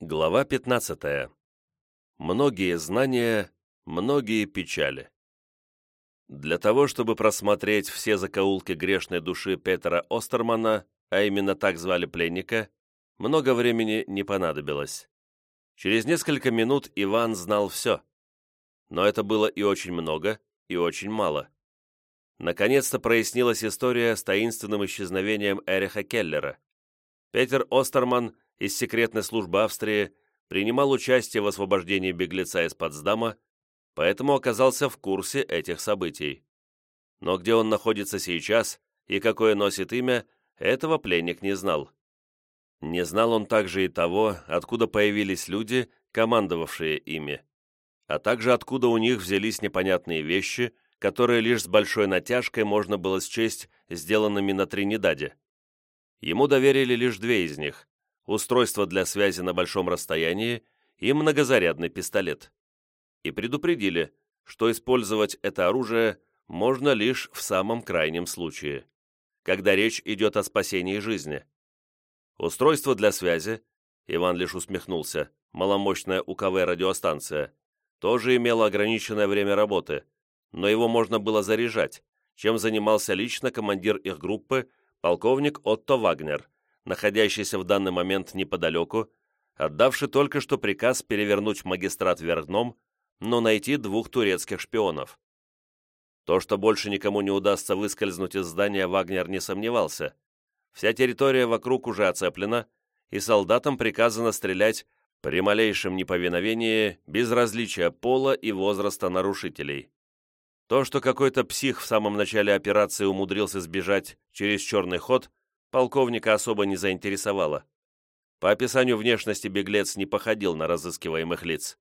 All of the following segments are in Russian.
Глава 15. Многие знания, многие печали. Для того, чтобы просмотреть все закоулки грешной души Петера Остермана, а именно так звали пленника, много времени не понадобилось. Через несколько минут Иван знал все. Но это было и очень много, и очень мало. Наконец-то прояснилась история с таинственным исчезновением Эриха Келлера. Петер Остерман – из секретной службы Австрии принимал участие в освобождении беглеца из Потсдама, поэтому оказался в курсе этих событий. Но где он находится сейчас и какое носит имя, этого пленник не знал. Не знал он также и того, откуда появились люди, командовавшие ими, а также откуда у них взялись непонятные вещи, которые лишь с большой натяжкой можно было счесть сделанными на Тринидаде. Ему доверили лишь две из них устройство для связи на большом расстоянии и многозарядный пистолет. И предупредили, что использовать это оружие можно лишь в самом крайнем случае, когда речь идет о спасении жизни. Устройство для связи, Иван лишь усмехнулся, маломощная УКВ-радиостанция, тоже имело ограниченное время работы, но его можно было заряжать, чем занимался лично командир их группы, полковник Отто Вагнер, находящийся в данный момент неподалеку, отдавший только что приказ перевернуть магистрат вверх дном, но найти двух турецких шпионов. То, что больше никому не удастся выскользнуть из здания, Вагнер не сомневался. Вся территория вокруг уже оцеплена, и солдатам приказано стрелять при малейшем неповиновении без различия пола и возраста нарушителей. То, что какой-то псих в самом начале операции умудрился сбежать через черный ход, полковника особо не заинтересовало. По описанию внешности беглец не походил на разыскиваемых лиц.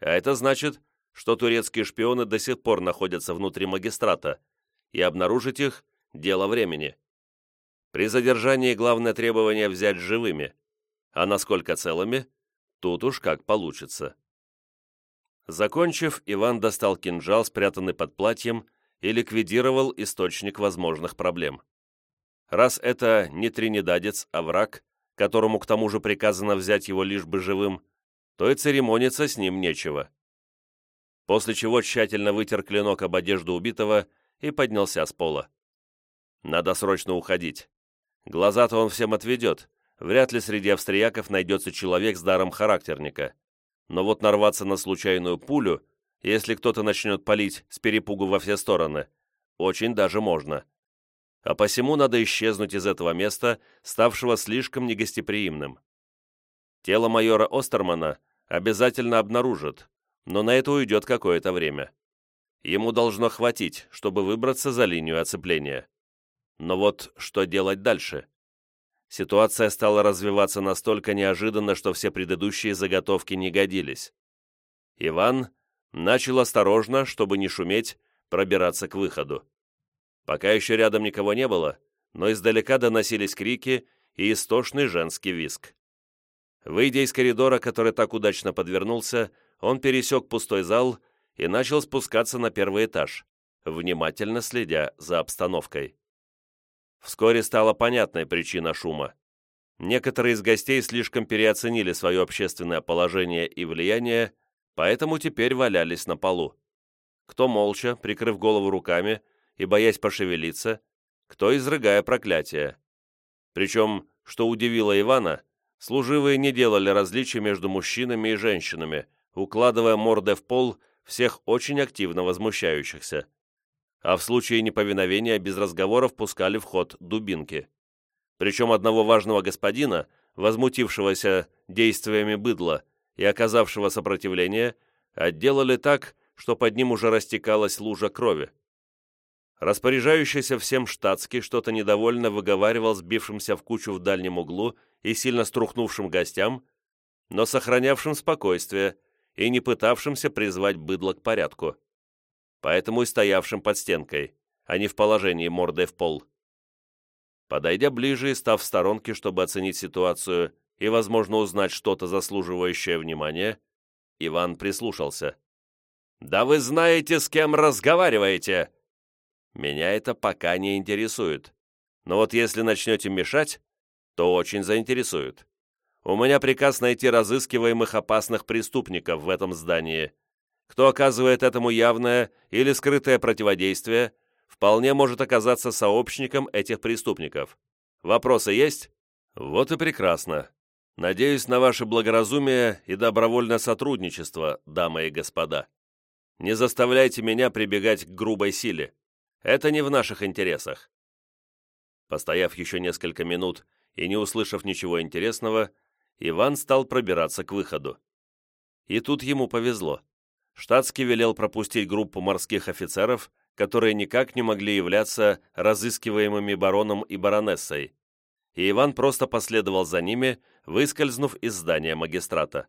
А это значит, что турецкие шпионы до сих пор находятся внутри магистрата, и обнаружить их – дело времени. При задержании главное требование взять живыми, а насколько целыми – тут уж как получится. Закончив, Иван достал кинжал, спрятанный под платьем, и ликвидировал источник возможных проблем. Раз это не тринидадец, а враг, которому к тому же приказано взять его лишь бы живым, то и церемониться с ним нечего. После чего тщательно вытер клинок об одежду убитого и поднялся с пола. Надо срочно уходить. Глаза-то он всем отведет. Вряд ли среди австрияков найдется человек с даром характерника. Но вот нарваться на случайную пулю, если кто-то начнет палить с перепугу во все стороны, очень даже можно а посему надо исчезнуть из этого места, ставшего слишком негостеприимным. Тело майора Остермана обязательно обнаружат, но на это уйдет какое-то время. Ему должно хватить, чтобы выбраться за линию оцепления. Но вот что делать дальше? Ситуация стала развиваться настолько неожиданно, что все предыдущие заготовки не годились. Иван начал осторожно, чтобы не шуметь, пробираться к выходу. Пока еще рядом никого не было, но издалека доносились крики и истошный женский виск. Выйдя из коридора, который так удачно подвернулся, он пересек пустой зал и начал спускаться на первый этаж, внимательно следя за обстановкой. Вскоре стала понятная причина шума. Некоторые из гостей слишком переоценили свое общественное положение и влияние, поэтому теперь валялись на полу. Кто молча, прикрыв голову руками, и боясь пошевелиться, кто изрыгая проклятия. Причем, что удивило Ивана, служивые не делали различия между мужчинами и женщинами, укладывая морды в пол всех очень активно возмущающихся. А в случае неповиновения без разговоров пускали в ход дубинки. Причем одного важного господина, возмутившегося действиями быдла и оказавшего сопротивление, отделали так, что под ним уже растекалась лужа крови. Распоряжающийся всем штатский что-то недовольно выговаривал сбившимся в кучу в дальнем углу и сильно струхнувшим гостям, но сохранявшим спокойствие и не пытавшимся призвать быдло к порядку. Поэтому и стоявшим под стенкой, а не в положении мордой в пол. Подойдя ближе и став в сторонке, чтобы оценить ситуацию и, возможно, узнать что-то заслуживающее внимания, Иван прислушался. «Да вы знаете, с кем разговариваете!» Меня это пока не интересует. Но вот если начнете мешать, то очень заинтересует. У меня приказ найти разыскиваемых опасных преступников в этом здании. Кто оказывает этому явное или скрытое противодействие, вполне может оказаться сообщником этих преступников. Вопросы есть? Вот и прекрасно. Надеюсь на ваше благоразумие и добровольное сотрудничество, дамы и господа. Не заставляйте меня прибегать к грубой силе. Это не в наших интересах. Постояв еще несколько минут и не услышав ничего интересного, Иван стал пробираться к выходу. И тут ему повезло. Штатский велел пропустить группу морских офицеров, которые никак не могли являться разыскиваемыми бароном и баронессой, и Иван просто последовал за ними, выскользнув из здания магистрата.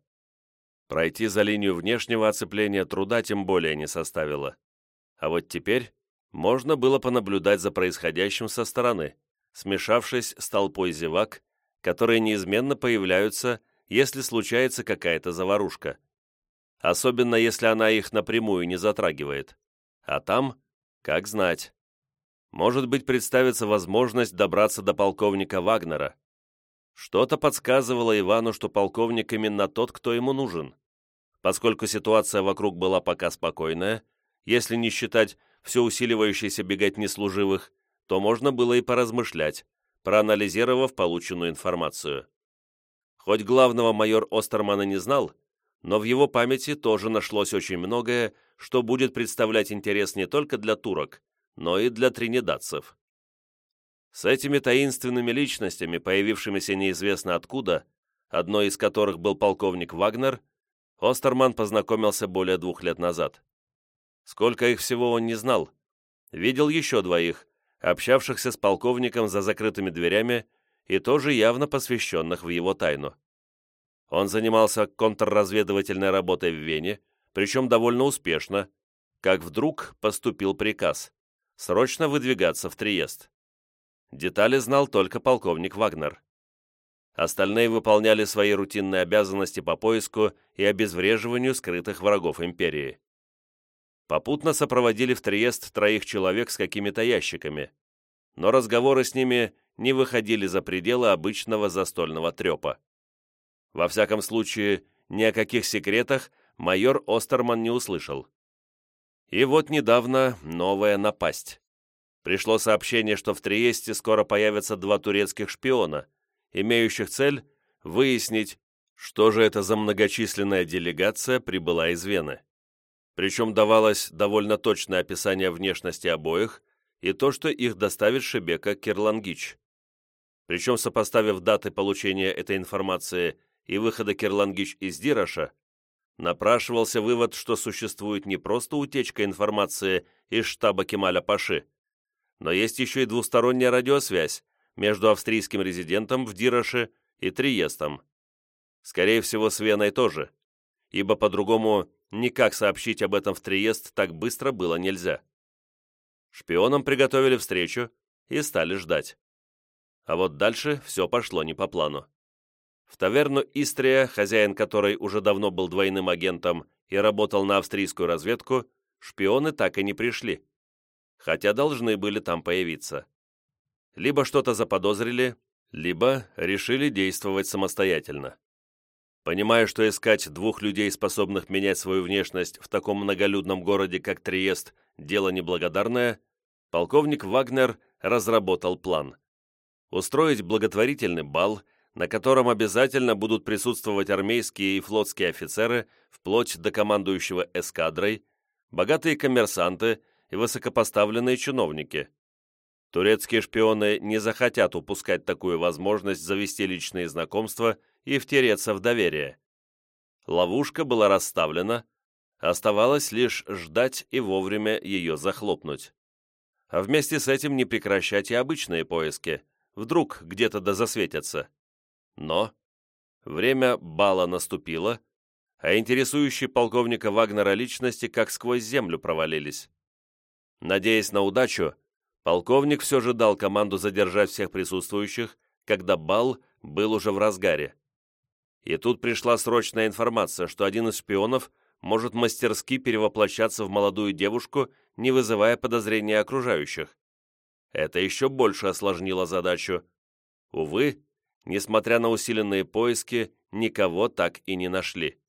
Пройти за линию внешнего оцепления труда тем более не составило. А вот теперь можно было понаблюдать за происходящим со стороны, смешавшись с толпой зевак, которые неизменно появляются, если случается какая-то заварушка. Особенно, если она их напрямую не затрагивает. А там, как знать. Может быть, представится возможность добраться до полковника Вагнера. Что-то подсказывало Ивану, что полковник именно тот, кто ему нужен. Поскольку ситуация вокруг была пока спокойная, если не считать все усиливающейся беготни служивых, то можно было и поразмышлять, проанализировав полученную информацию. Хоть главного майор Остермана не знал, но в его памяти тоже нашлось очень многое, что будет представлять интерес не только для турок, но и для тринидадцев. С этими таинственными личностями, появившимися неизвестно откуда, одной из которых был полковник Вагнер, Остерман познакомился более двух лет назад. Сколько их всего он не знал. Видел еще двоих, общавшихся с полковником за закрытыми дверями и тоже явно посвященных в его тайну. Он занимался контрразведывательной работой в Вене, причем довольно успешно, как вдруг поступил приказ срочно выдвигаться в Триест. Детали знал только полковник Вагнер. Остальные выполняли свои рутинные обязанности по поиску и обезвреживанию скрытых врагов империи. Попутно сопроводили в Триест троих человек с какими-то ящиками, но разговоры с ними не выходили за пределы обычного застольного трепа. Во всяком случае, ни о каких секретах майор Остерман не услышал. И вот недавно новая напасть. Пришло сообщение, что в Триесте скоро появятся два турецких шпиона, имеющих цель выяснить, что же это за многочисленная делегация прибыла из Вены. Причем давалось довольно точное описание внешности обоих и то, что их доставит Шебека Кирлангич. Причем, сопоставив даты получения этой информации и выхода Кирлангич из Дираша, напрашивался вывод, что существует не просто утечка информации из штаба Кемаля Паши, но есть еще и двусторонняя радиосвязь между австрийским резидентом в Дироше и Триестом. Скорее всего, с Веной тоже, ибо по-другому никак сообщить об этом в Триест так быстро было нельзя. Шпионам приготовили встречу и стали ждать. А вот дальше все пошло не по плану. В таверну «Истрия», хозяин которой уже давно был двойным агентом и работал на австрийскую разведку, шпионы так и не пришли, хотя должны были там появиться. Либо что-то заподозрили, либо решили действовать самостоятельно. Понимая, что искать двух людей, способных менять свою внешность в таком многолюдном городе, как Триест, дело неблагодарное, полковник Вагнер разработал план. Устроить благотворительный бал – на котором обязательно будут присутствовать армейские и флотские офицеры, вплоть до командующего эскадрой, богатые коммерсанты и высокопоставленные чиновники. Турецкие шпионы не захотят упускать такую возможность завести личные знакомства и втереться в доверие. Ловушка была расставлена, оставалось лишь ждать и вовремя ее захлопнуть. А вместе с этим не прекращать и обычные поиски, вдруг где-то да засветятся. Но время бала наступило, а интересующие полковника Вагнера личности как сквозь землю провалились. Надеясь на удачу, полковник все же дал команду задержать всех присутствующих, когда бал был уже в разгаре. И тут пришла срочная информация, что один из шпионов может мастерски перевоплощаться в молодую девушку, не вызывая подозрения окружающих. Это еще больше осложнило задачу. Увы, несмотря на усиленные поиски, никого так и не нашли.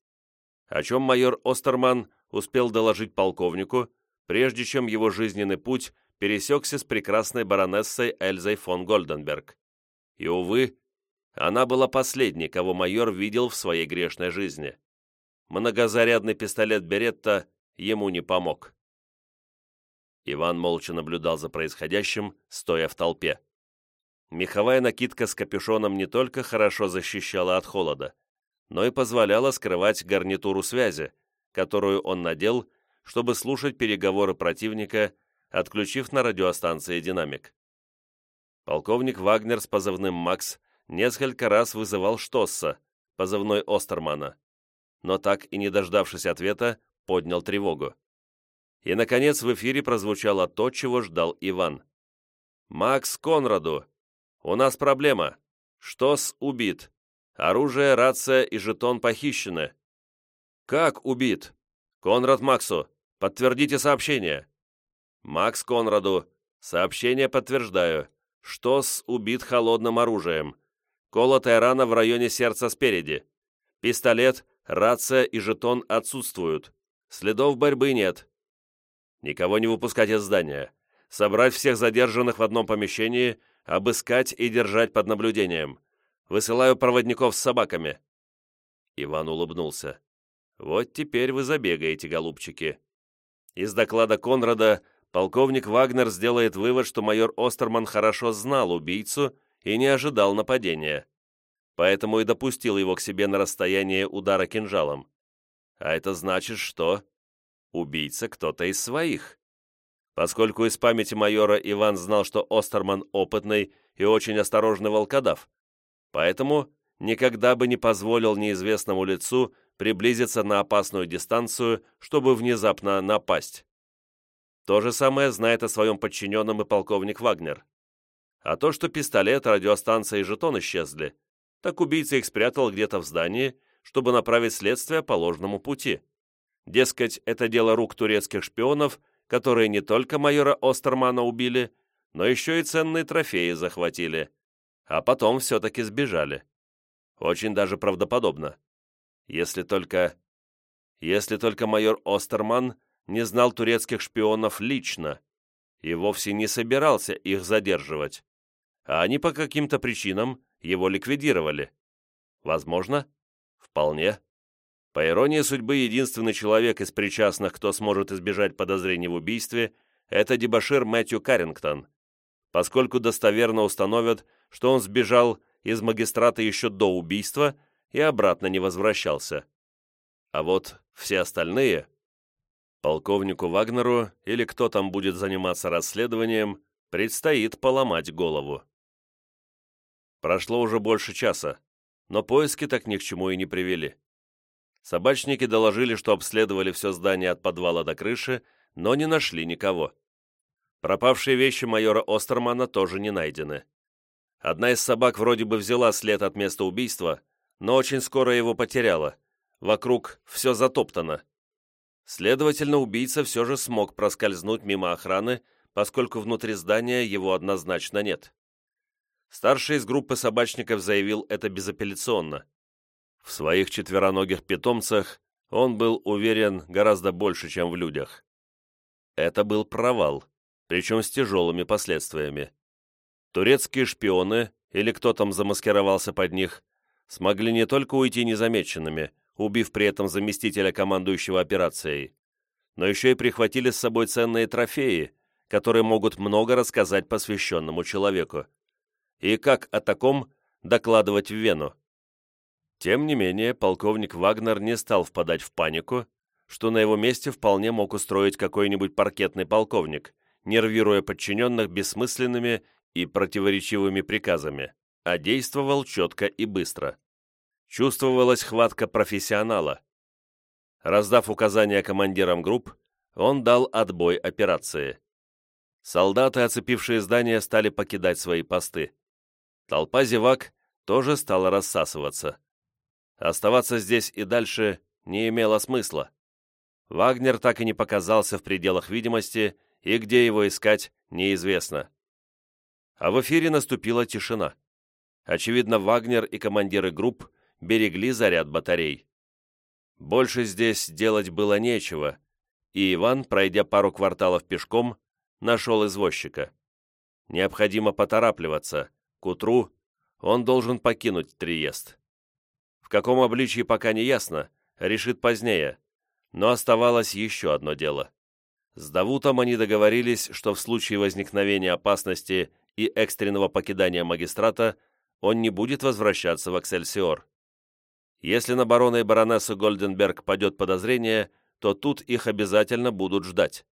О чем майор Остерман успел доложить полковнику, прежде чем его жизненный путь пересекся с прекрасной баронессой Эльзой фон Гольденберг. И, увы, она была последней, кого майор видел в своей грешной жизни. Многозарядный пистолет Беретта ему не помог. Иван молча наблюдал за происходящим, стоя в толпе. Меховая накидка с капюшоном не только хорошо защищала от холода, но и позволяла скрывать гарнитуру связи, которую он надел, чтобы слушать переговоры противника, отключив на радиостанции динамик. Полковник Вагнер с позывным «Макс» несколько раз вызывал Штосса, позывной Остермана, но так и не дождавшись ответа, поднял тревогу. И, наконец, в эфире прозвучало то, чего ждал Иван. «Макс Конраду! У нас проблема. Штос убит. Оружие, рация и жетон похищены». «Как убит?» «Конрад Максу. Подтвердите сообщение». «Макс Конраду. Сообщение подтверждаю. Штос убит холодным оружием. Колотая рана в районе сердца спереди. Пистолет, рация и жетон отсутствуют. Следов борьбы нет. Никого не выпускать из здания. Собрать всех задержанных в одном помещении, обыскать и держать под наблюдением. Высылаю проводников с собаками». Иван улыбнулся. «Вот теперь вы забегаете, голубчики». Из доклада Конрада полковник Вагнер сделает вывод, что майор Остерман хорошо знал убийцу и не ожидал нападения. Поэтому и допустил его к себе на расстояние удара кинжалом. А это значит, что убийца кто-то из своих. Поскольку из памяти майора Иван знал, что Остерман опытный и очень осторожный волкодав, поэтому никогда бы не позволил неизвестному лицу приблизиться на опасную дистанцию, чтобы внезапно напасть. То же самое знает о своем подчиненном и полковник Вагнер. А то, что пистолет, радиостанция и жетон исчезли, так убийца их спрятал где-то в здании, чтобы направить следствие по ложному пути. Дескать, это дело рук турецких шпионов, которые не только майора Остермана убили, но еще и ценные трофеи захватили, а потом все-таки сбежали. Очень даже правдоподобно. Если только... Если только майор Остерман не знал турецких шпионов лично и вовсе не собирался их задерживать, а они по каким-то причинам его ликвидировали. Возможно? Вполне. По иронии судьбы, единственный человек из причастных, кто сможет избежать подозрений в убийстве, это дебошир Мэтью Каррингтон, поскольку достоверно установят, что он сбежал из магистрата еще до убийства и обратно не возвращался. А вот все остальные, полковнику Вагнеру или кто там будет заниматься расследованием, предстоит поломать голову. Прошло уже больше часа, но поиски так ни к чему и не привели. Собачники доложили, что обследовали все здание от подвала до крыши, но не нашли никого. Пропавшие вещи майора Остермана тоже не найдены. Одна из собак вроде бы взяла след от места убийства, но очень скоро его потеряла. Вокруг все затоптано. Следовательно, убийца все же смог проскользнуть мимо охраны, поскольку внутри здания его однозначно нет. Старший из группы собачников заявил это безапелляционно. В своих четвероногих питомцах он был уверен гораздо больше, чем в людях. Это был провал, причем с тяжелыми последствиями. Турецкие шпионы, или кто там замаскировался под них, смогли не только уйти незамеченными, убив при этом заместителя командующего операцией, но еще и прихватили с собой ценные трофеи, которые могут много рассказать посвященному человеку. И как о таком докладывать в Вену? Тем не менее, полковник Вагнер не стал впадать в панику, что на его месте вполне мог устроить какой-нибудь паркетный полковник, нервируя подчиненных бессмысленными и противоречивыми приказами, а действовал четко и быстро. Чувствовалась хватка профессионала. Раздав указания командирам групп, он дал отбой операции. Солдаты, оцепившие здание, стали покидать свои посты. Толпа зевак тоже стала рассасываться. Оставаться здесь и дальше не имело смысла. Вагнер так и не показался в пределах видимости, и где его искать, неизвестно. А в эфире наступила тишина. Очевидно, Вагнер и командиры групп берегли заряд батарей. Больше здесь делать было нечего, и Иван, пройдя пару кварталов пешком, нашел извозчика. Необходимо поторапливаться. К утру он должен покинуть Триест. В каком обличии пока не ясно, решит позднее. Но оставалось еще одно дело. С Давутом они договорились, что в случае возникновения опасности и экстренного покидания магистрата он не будет возвращаться в Эксельсиор. Если на барона и баронессу Гольденберг падет подозрение, то тут их обязательно будут ждать.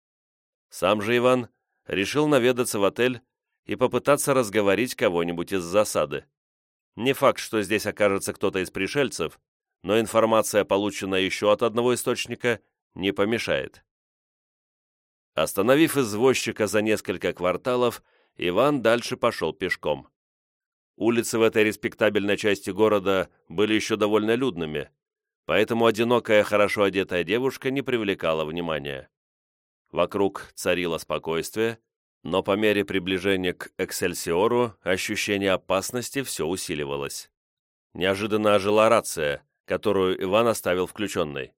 Сам же Иван решил наведаться в отель и попытаться разговорить кого-нибудь из засады. Не факт, что здесь окажется кто-то из пришельцев, но информация, полученная еще от одного источника, не помешает. Остановив извозчика за несколько кварталов, Иван дальше пошел пешком. Улицы в этой респектабельной части города были еще довольно людными, поэтому одинокая, хорошо одетая девушка не привлекала внимания. Вокруг царило спокойствие, но по мере приближения к Эксельсиору ощущение опасности все усиливалось. Неожиданно ожила рация, которую Иван оставил включенной.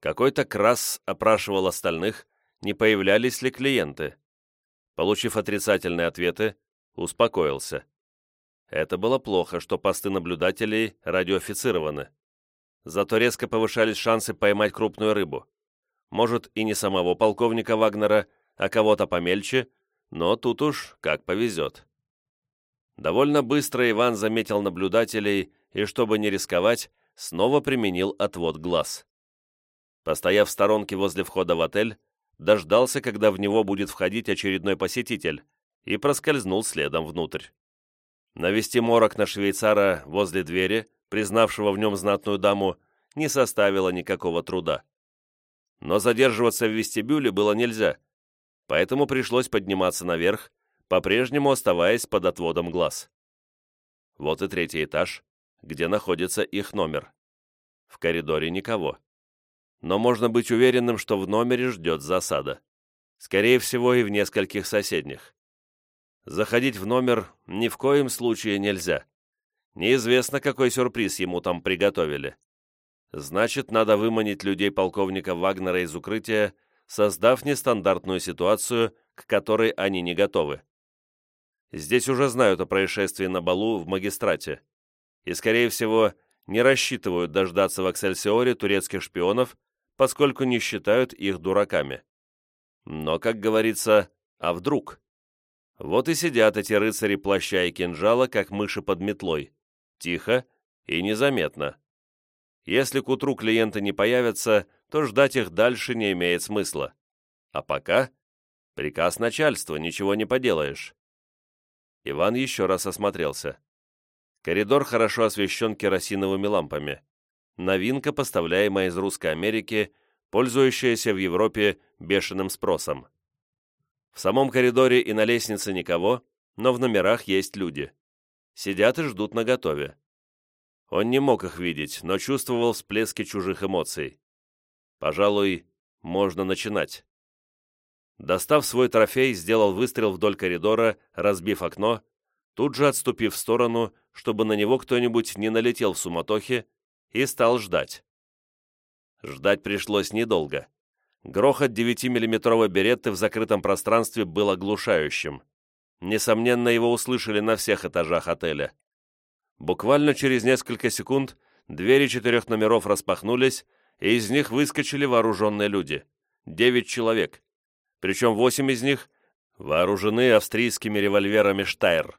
Какой-то крас опрашивал остальных, не появлялись ли клиенты. Получив отрицательные ответы, успокоился. Это было плохо, что посты наблюдателей радиоофицированы. Зато резко повышались шансы поймать крупную рыбу. Может, и не самого полковника Вагнера, а кого-то помельче, но тут уж как повезет. Довольно быстро Иван заметил наблюдателей и, чтобы не рисковать, снова применил отвод глаз. Постояв в сторонке возле входа в отель, дождался, когда в него будет входить очередной посетитель, и проскользнул следом внутрь. Навести морок на швейцара возле двери, признавшего в нем знатную даму, не составило никакого труда. Но задерживаться в вестибюле было нельзя, поэтому пришлось подниматься наверх, по-прежнему оставаясь под отводом глаз. Вот и третий этаж, где находится их номер. В коридоре никого но можно быть уверенным, что в номере ждет засада. Скорее всего, и в нескольких соседних. Заходить в номер ни в коем случае нельзя. Неизвестно, какой сюрприз ему там приготовили. Значит, надо выманить людей полковника Вагнера из укрытия, создав нестандартную ситуацию, к которой они не готовы. Здесь уже знают о происшествии на балу в магистрате. И, скорее всего, не рассчитывают дождаться в Эксельсиоре турецких шпионов, поскольку не считают их дураками. Но, как говорится, а вдруг? Вот и сидят эти рыцари плаща и кинжала, как мыши под метлой. Тихо и незаметно. Если к утру клиенты не появятся, то ждать их дальше не имеет смысла. А пока приказ начальства, ничего не поделаешь. Иван еще раз осмотрелся. Коридор хорошо освещен керосиновыми лампами новинка, поставляемая из Русской Америки, пользующаяся в Европе бешеным спросом. В самом коридоре и на лестнице никого, но в номерах есть люди. Сидят и ждут наготове. Он не мог их видеть, но чувствовал всплески чужих эмоций. Пожалуй, можно начинать. Достав свой трофей, сделал выстрел вдоль коридора, разбив окно, тут же отступив в сторону, чтобы на него кто-нибудь не налетел в суматохе и стал ждать. Ждать пришлось недолго. Грохот 9-миллиметровой беретты в закрытом пространстве был оглушающим. Несомненно, его услышали на всех этажах отеля. Буквально через несколько секунд двери четырех номеров распахнулись, и из них выскочили вооруженные люди. Девять человек. Причем восемь из них вооружены австрийскими револьверами «Штайр».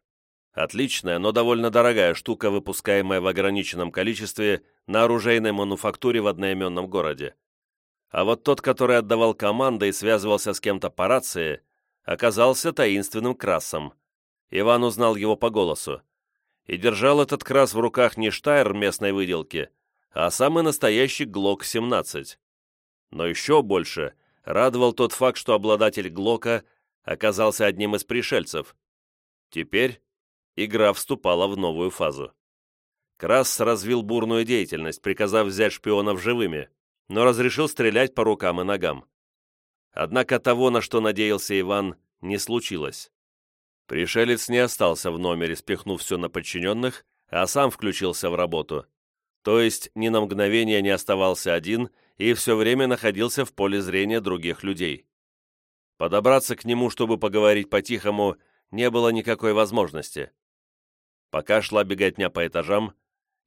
Отличная, но довольно дорогая штука, выпускаемая в ограниченном количестве на оружейной мануфактуре в одноименном городе. А вот тот, который отдавал команды и связывался с кем-то по рации, оказался таинственным красом. Иван узнал его по голосу. И держал этот крас в руках не Штайр местной выделки, а самый настоящий ГЛОК-17. Но еще больше радовал тот факт, что обладатель ГЛОКа оказался одним из пришельцев. Теперь игра вступала в новую фазу. Крас развил бурную деятельность, приказав взять шпионов живыми, но разрешил стрелять по рукам и ногам. Однако того, на что надеялся Иван, не случилось. Пришелец не остался в номере, спихнув все на подчиненных, а сам включился в работу. То есть ни на мгновение не оставался один и все время находился в поле зрения других людей. Подобраться к нему, чтобы поговорить по-тихому, не было никакой возможности. Пока шла беготня по этажам,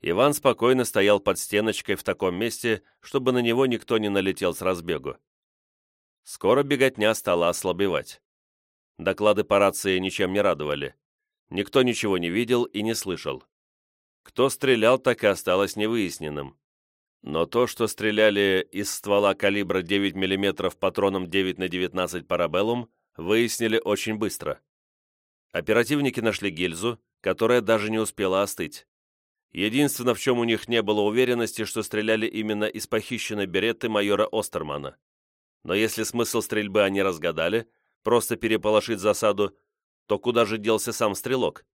Иван спокойно стоял под стеночкой в таком месте, чтобы на него никто не налетел с разбегу. Скоро беготня стала ослабевать. Доклады по рации ничем не радовали. Никто ничего не видел и не слышал. Кто стрелял, так и осталось невыясненным. Но то, что стреляли из ствола калибра 9 мм патроном 9 на 19 парабеллум, выяснили очень быстро. Оперативники нашли гильзу, которая даже не успела остыть. Единственное, в чем у них не было уверенности, что стреляли именно из похищенной беретты майора Остермана. Но если смысл стрельбы они разгадали, просто переполошить засаду, то куда же делся сам стрелок?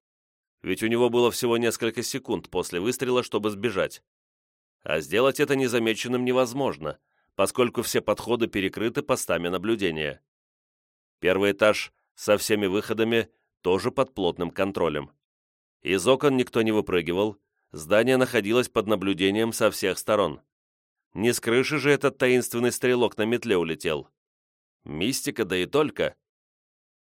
Ведь у него было всего несколько секунд после выстрела, чтобы сбежать. А сделать это незамеченным невозможно, поскольку все подходы перекрыты постами наблюдения. Первый этаж со всеми выходами тоже под плотным контролем. Из окон никто не выпрыгивал, здание находилось под наблюдением со всех сторон. Не с крыши же этот таинственный стрелок на метле улетел. Мистика, да и только.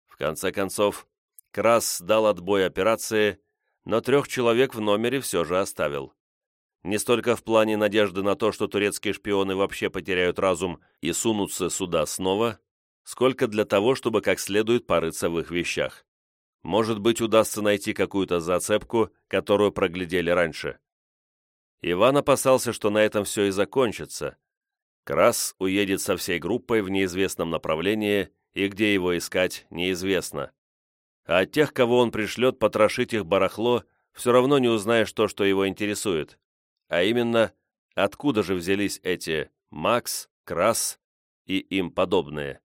В конце концов, Крас дал отбой операции, но трех человек в номере все же оставил. Не столько в плане надежды на то, что турецкие шпионы вообще потеряют разум и сунутся сюда снова, сколько для того, чтобы как следует порыться в их вещах. Может быть, удастся найти какую-то зацепку, которую проглядели раньше. Иван опасался, что на этом все и закончится. Крас уедет со всей группой в неизвестном направлении, и где его искать, неизвестно. А от тех, кого он пришлет потрошить их барахло, все равно не узнаешь то, что его интересует. А именно, откуда же взялись эти Макс, Крас и им подобные.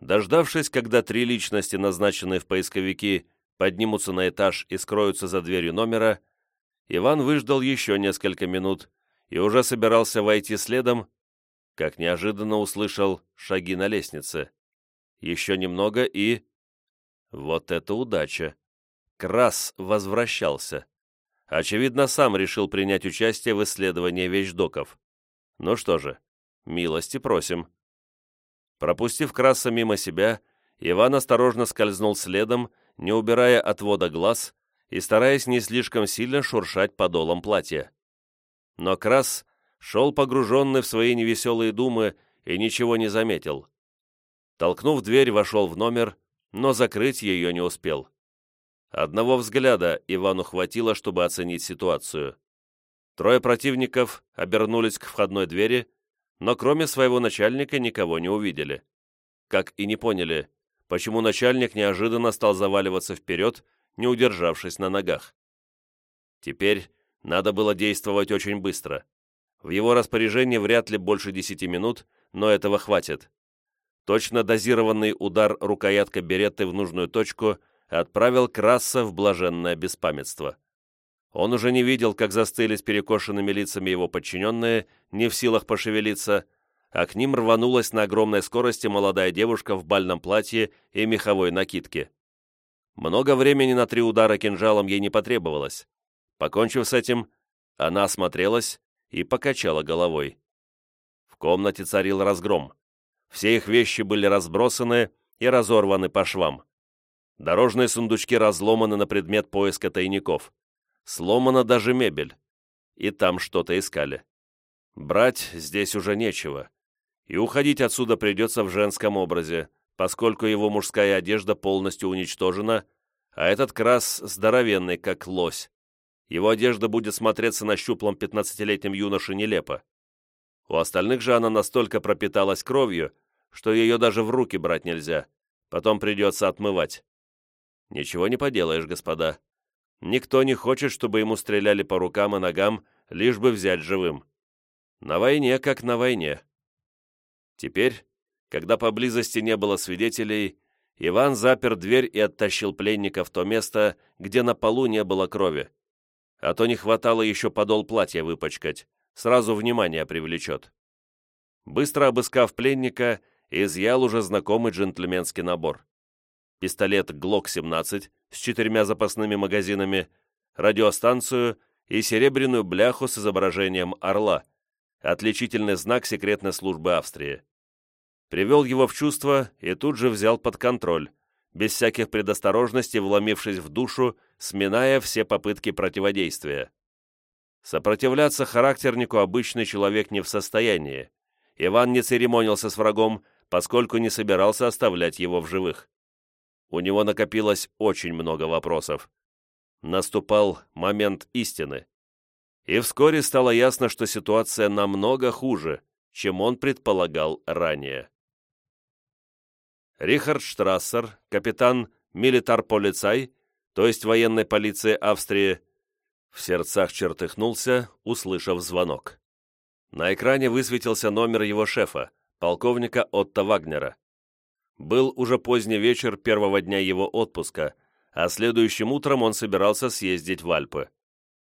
Дождавшись, когда три личности, назначенные в поисковики, поднимутся на этаж и скроются за дверью номера, Иван выждал еще несколько минут и уже собирался войти следом, как неожиданно услышал шаги на лестнице. Еще немного и... Вот это удача! Крас возвращался. Очевидно, сам решил принять участие в исследовании вещдоков. Ну что же, милости просим. Пропустив Краса мимо себя, Иван осторожно скользнул следом, не убирая отвода глаз и стараясь не слишком сильно шуршать подолом платья. Но Крас шел погруженный в свои невеселые думы и ничего не заметил. Толкнув дверь, вошел в номер, но закрыть ее не успел. Одного взгляда Ивану хватило, чтобы оценить ситуацию. Трое противников обернулись к входной двери, но кроме своего начальника никого не увидели. Как и не поняли, почему начальник неожиданно стал заваливаться вперед, не удержавшись на ногах. Теперь надо было действовать очень быстро. В его распоряжении вряд ли больше десяти минут, но этого хватит. Точно дозированный удар рукоятка беретты в нужную точку отправил Краса в блаженное беспамятство. Он уже не видел, как застыли с перекошенными лицами его подчиненные, не в силах пошевелиться, а к ним рванулась на огромной скорости молодая девушка в бальном платье и меховой накидке. Много времени на три удара кинжалом ей не потребовалось. Покончив с этим, она осмотрелась и покачала головой. В комнате царил разгром. Все их вещи были разбросаны и разорваны по швам. Дорожные сундучки разломаны на предмет поиска тайников. Сломана даже мебель. И там что-то искали. Брать здесь уже нечего. И уходить отсюда придется в женском образе, поскольку его мужская одежда полностью уничтожена, а этот крас здоровенный, как лось. Его одежда будет смотреться на щуплом пятнадцатилетнем юноше нелепо. У остальных же она настолько пропиталась кровью, что ее даже в руки брать нельзя, потом придется отмывать. Ничего не поделаешь, господа. Никто не хочет, чтобы ему стреляли по рукам и ногам, лишь бы взять живым. На войне, как на войне. Теперь, когда поблизости не было свидетелей, Иван запер дверь и оттащил пленника в то место, где на полу не было крови. А то не хватало еще подол платья выпачкать, сразу внимание привлечет. Быстро обыскав пленника, изъял уже знакомый джентльменский набор. пистолет ГЛОК-17 с четырьмя запасными магазинами, радиостанцию и серебряную бляху с изображением орла, отличительный знак секретной службы Австрии. Привел его в чувство и тут же взял под контроль, без всяких предосторожностей вломившись в душу, сминая все попытки противодействия. Сопротивляться характернику обычный человек не в состоянии. Иван не церемонился с врагом, поскольку не собирался оставлять его в живых. У него накопилось очень много вопросов. Наступал момент истины. И вскоре стало ясно, что ситуация намного хуже, чем он предполагал ранее. Рихард Штрассер, капитан милитар-полицай, то есть военной полиции Австрии, в сердцах чертыхнулся, услышав звонок. На экране высветился номер его шефа, полковника Отто Вагнера. Был уже поздний вечер первого дня его отпуска, а следующим утром он собирался съездить в Альпы.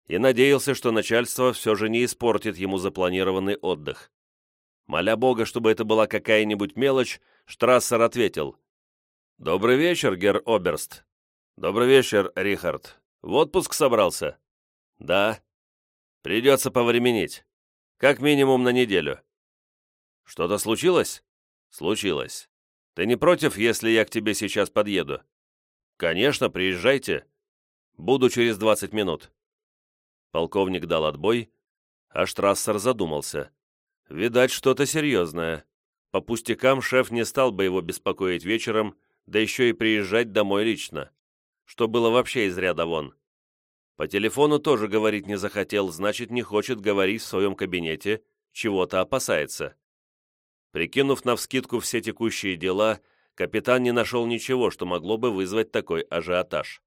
И надеялся, что начальство все же не испортит ему запланированный отдых. Моля Бога, чтобы это была какая-нибудь мелочь, Штрассер ответил. «Добрый вечер, герр Оберст». «Добрый вечер, Рихард. В отпуск собрался?» «Да». «Придется повременить. Как минимум на неделю». «Что-то случилось?» «Случилось. Ты не против, если я к тебе сейчас подъеду?» «Конечно, приезжайте. Буду через двадцать минут». Полковник дал отбой, а Штрассер задумался. «Видать, что-то серьезное. По пустякам шеф не стал бы его беспокоить вечером, да еще и приезжать домой лично, что было вообще из ряда вон. По телефону тоже говорить не захотел, значит, не хочет говорить в своем кабинете, чего-то опасается. Прикинув навскидку все текущие дела, капитан не нашел ничего, что могло бы вызвать такой ажиотаж.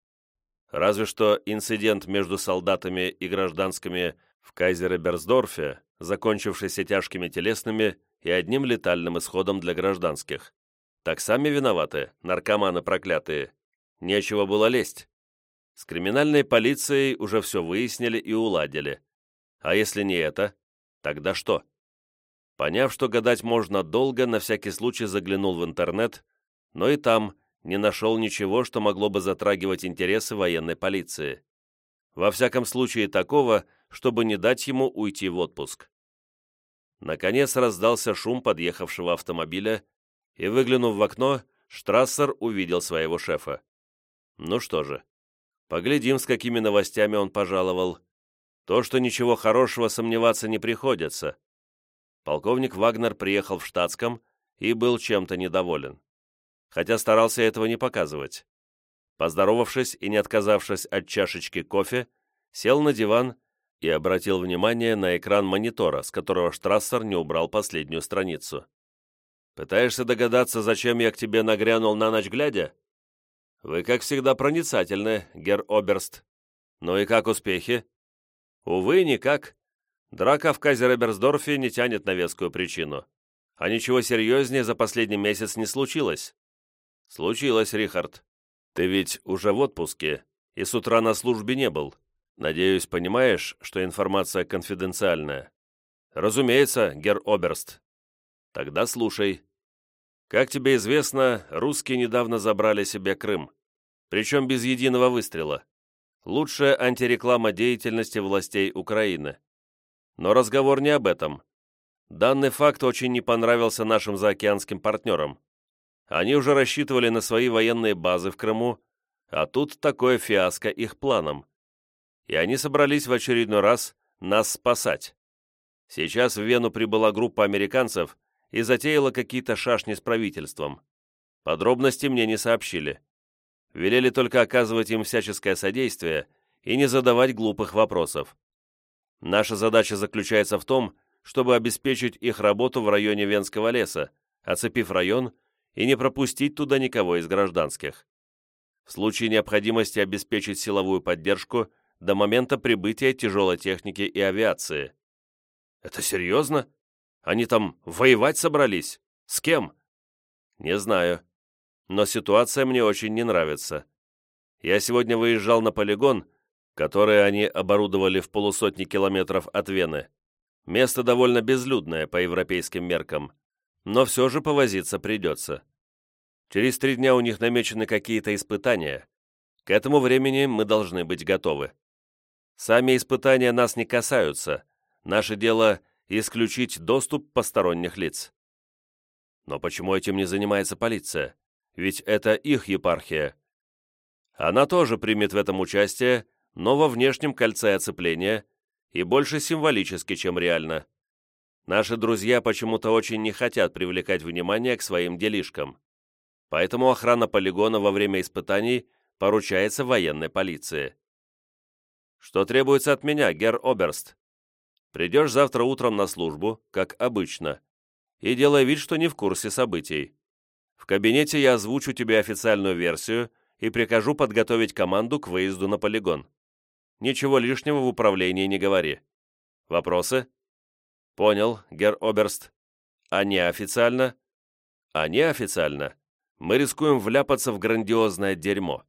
Разве что инцидент между солдатами и гражданскими в Кайзере-Берсдорфе, закончившийся тяжкими телесными, и одним летальным исходом для гражданских. Так сами виноваты, наркоманы проклятые. Нечего было лезть. С криминальной полицией уже все выяснили и уладили. А если не это, тогда что? Поняв, что гадать можно долго, на всякий случай заглянул в интернет, но и там не нашел ничего, что могло бы затрагивать интересы военной полиции. Во всяком случае такого, чтобы не дать ему уйти в отпуск. Наконец раздался шум подъехавшего автомобиля, и, выглянув в окно, Штрассер увидел своего шефа. Ну что же, поглядим, с какими новостями он пожаловал. То, что ничего хорошего сомневаться не приходится. Полковник Вагнер приехал в штатском и был чем-то недоволен. Хотя старался этого не показывать. Поздоровавшись и не отказавшись от чашечки кофе, сел на диван и обратил внимание на экран монитора, с которого Штрассер не убрал последнюю страницу. «Пытаешься догадаться, зачем я к тебе нагрянул на ночь глядя?» «Вы, как всегда, проницательны, гер Оберст. Ну и как успехи?» «Увы, никак. Драка в Казереберсдорфе не тянет на вескую причину. А ничего серьезнее за последний месяц не случилось». «Случилось, Рихард. Ты ведь уже в отпуске и с утра на службе не был. Надеюсь, понимаешь, что информация конфиденциальная? Разумеется, гер Оберст. Тогда слушай. Как тебе известно, русские недавно забрали себе Крым. Причем без единого выстрела. Лучшая антиреклама деятельности властей Украины. Но разговор не об этом. Данный факт очень не понравился нашим заокеанским партнерам. Они уже рассчитывали на свои военные базы в Крыму, а тут такое фиаско их планам и они собрались в очередной раз нас спасать. Сейчас в Вену прибыла группа американцев и затеяла какие-то шашни с правительством. Подробности мне не сообщили. Велели только оказывать им всяческое содействие и не задавать глупых вопросов. Наша задача заключается в том, чтобы обеспечить их работу в районе Венского леса, оцепив район и не пропустить туда никого из гражданских. В случае необходимости обеспечить силовую поддержку до момента прибытия тяжелой техники и авиации. Это серьезно? Они там воевать собрались? С кем? Не знаю. Но ситуация мне очень не нравится. Я сегодня выезжал на полигон, который они оборудовали в полусотни километров от Вены. Место довольно безлюдное по европейским меркам, но все же повозиться придется. Через три дня у них намечены какие-то испытания. К этому времени мы должны быть готовы. Сами испытания нас не касаются. Наше дело – исключить доступ посторонних лиц. Но почему этим не занимается полиция? Ведь это их епархия. Она тоже примет в этом участие, но во внешнем кольце оцепления и больше символически, чем реально. Наши друзья почему-то очень не хотят привлекать внимание к своим делишкам. Поэтому охрана полигона во время испытаний поручается военной полиции. Что требуется от меня, герр Оберст? Придешь завтра утром на службу, как обычно, и делай вид, что не в курсе событий. В кабинете я озвучу тебе официальную версию и прикажу подготовить команду к выезду на полигон. Ничего лишнего в управлении не говори. Вопросы? Понял, герр Оберст. А неофициально? А неофициально мы рискуем вляпаться в грандиозное дерьмо.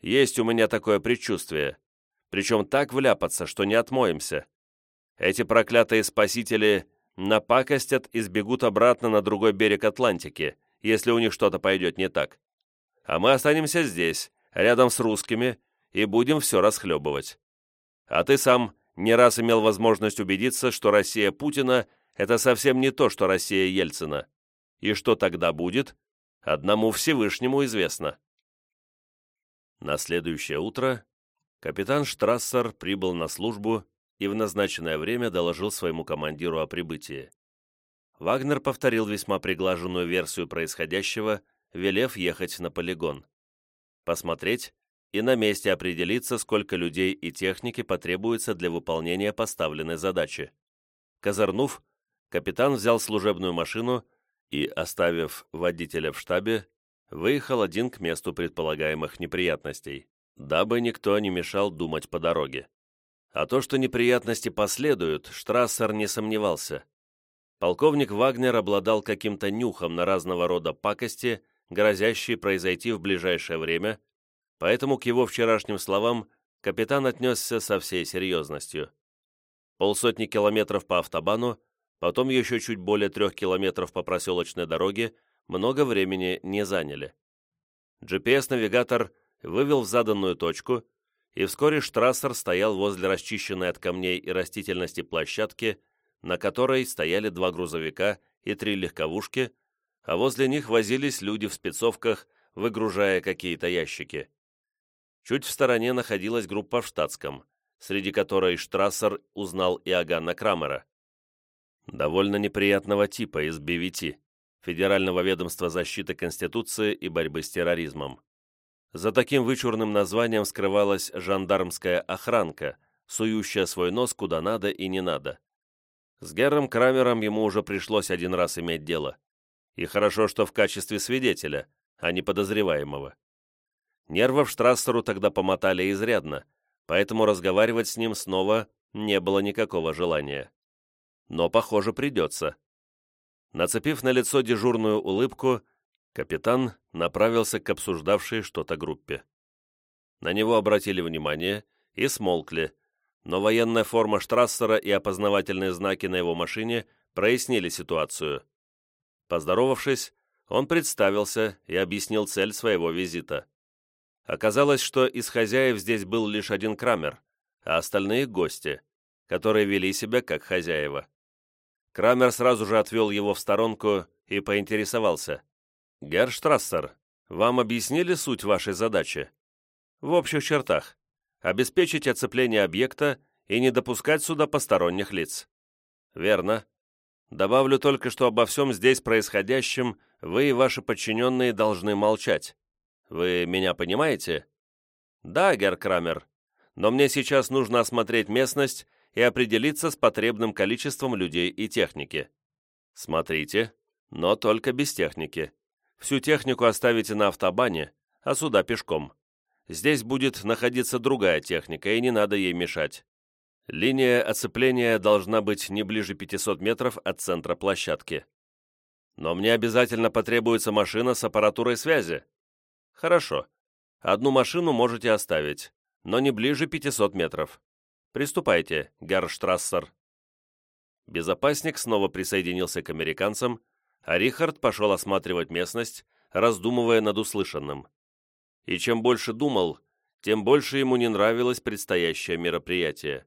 Есть у меня такое предчувствие. Причем так вляпаться, что не отмоемся. Эти проклятые спасители напакостят и сбегут обратно на другой берег Атлантики, если у них что-то пойдет не так. А мы останемся здесь, рядом с русскими, и будем все расхлебывать. А ты сам не раз имел возможность убедиться, что Россия Путина – это совсем не то, что Россия Ельцина. И что тогда будет, одному Всевышнему известно. На следующее утро капитан Штрассер прибыл на службу и в назначенное время доложил своему командиру о прибытии. Вагнер повторил весьма приглаженную версию происходящего, велев ехать на полигон. Посмотреть и на месте определиться, сколько людей и техники потребуется для выполнения поставленной задачи. Козырнув, капитан взял служебную машину и, оставив водителя в штабе, выехал один к месту предполагаемых неприятностей, дабы никто не мешал думать по дороге. А то, что неприятности последуют, Штрассер не сомневался. Полковник Вагнер обладал каким-то нюхом на разного рода пакости, грозящие произойти в ближайшее время, поэтому к его вчерашним словам капитан отнесся со всей серьезностью. Полсотни километров по автобану, потом еще чуть более трех километров по проселочной дороге много времени не заняли. GPS-навигатор вывел в заданную точку, и вскоре Штрассер стоял возле расчищенной от камней и растительности площадки, на которой стояли два грузовика и три легковушки, а возле них возились люди в спецовках, выгружая какие-то ящики. Чуть в стороне находилась группа в штатском, среди которой Штрассер узнал Иоганна Крамера. Довольно неприятного типа из БВТ, Федерального ведомства защиты Конституции и борьбы с терроризмом. За таким вычурным названием скрывалась жандармская охранка, сующая свой нос куда надо и не надо. С Герром Крамером ему уже пришлось один раз иметь дело. И хорошо, что в качестве свидетеля, а не подозреваемого. Нервов Штрассеру тогда помотали изрядно, поэтому разговаривать с ним снова не было никакого желания. Но, похоже, придется. Нацепив на лицо дежурную улыбку, капитан направился к обсуждавшей что-то группе. На него обратили внимание и смолкли, но военная форма Штрассера и опознавательные знаки на его машине прояснили ситуацию. Поздоровавшись, он представился и объяснил цель своего визита. Оказалось, что из хозяев здесь был лишь один Крамер, а остальные — гости, которые вели себя как хозяева. Крамер сразу же отвел его в сторонку и поинтересовался. «Герштрассер, вам объяснили суть вашей задачи?» «В общих чертах. Обеспечить оцепление объекта и не допускать сюда посторонних лиц». «Верно. Добавлю только, что обо всем здесь происходящем вы и ваши подчиненные должны молчать. Вы меня понимаете?» «Да, Герр Крамер. Но мне сейчас нужно осмотреть местность и определиться с потребным количеством людей и техники. Смотрите, но только без техники. Всю технику оставите на автобане, а сюда пешком. Здесь будет находиться другая техника, и не надо ей мешать. Линия оцепления должна быть не ближе 500 метров от центра площадки. Но мне обязательно потребуется машина с аппаратурой связи. Хорошо. Одну машину можете оставить, но не ближе 500 метров. Приступайте, Герштрассер. Безопасник снова присоединился к американцам, а Рихард пошел осматривать местность, раздумывая над услышанным. И чем больше думал, тем больше ему не нравилось предстоящее мероприятие.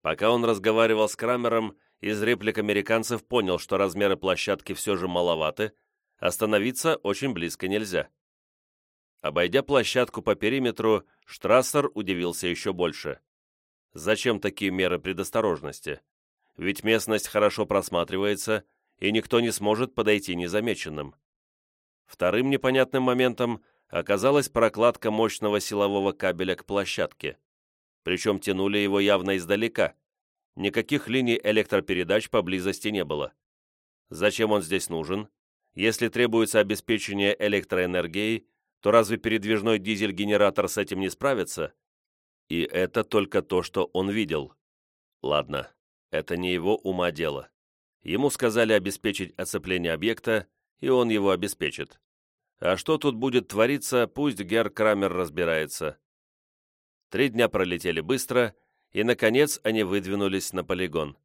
Пока он разговаривал с Крамером, из реплик американцев понял, что размеры площадки все же маловаты, остановиться очень близко нельзя. Обойдя площадку по периметру, Штрассер удивился еще больше. Зачем такие меры предосторожности? Ведь местность хорошо просматривается, и никто не сможет подойти незамеченным. Вторым непонятным моментом оказалась прокладка мощного силового кабеля к площадке. Причем тянули его явно издалека. Никаких линий электропередач поблизости не было. Зачем он здесь нужен? Если требуется обеспечение электроэнергией, то разве передвижной дизель-генератор с этим не справится? И это только то, что он видел. Ладно, это не его ума дело. Ему сказали обеспечить оцепление объекта, и он его обеспечит. А что тут будет твориться, пусть Герр Крамер разбирается. Три дня пролетели быстро, и, наконец, они выдвинулись на полигон.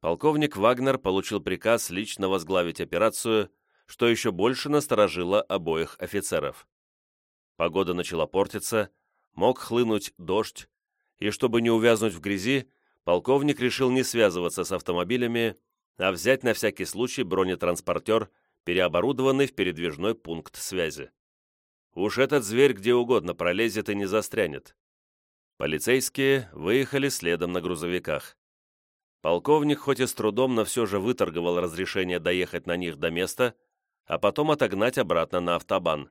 Полковник Вагнер получил приказ лично возглавить операцию, что еще больше насторожило обоих офицеров. Погода начала портиться, мог хлынуть дождь, и чтобы не увязнуть в грязи, полковник решил не связываться с автомобилями, а взять на всякий случай бронетранспортер, переоборудованный в передвижной пункт связи. Уж этот зверь где угодно пролезет и не застрянет. Полицейские выехали следом на грузовиках. Полковник хоть и с трудом, но все же выторговал разрешение доехать на них до места, а потом отогнать обратно на автобан.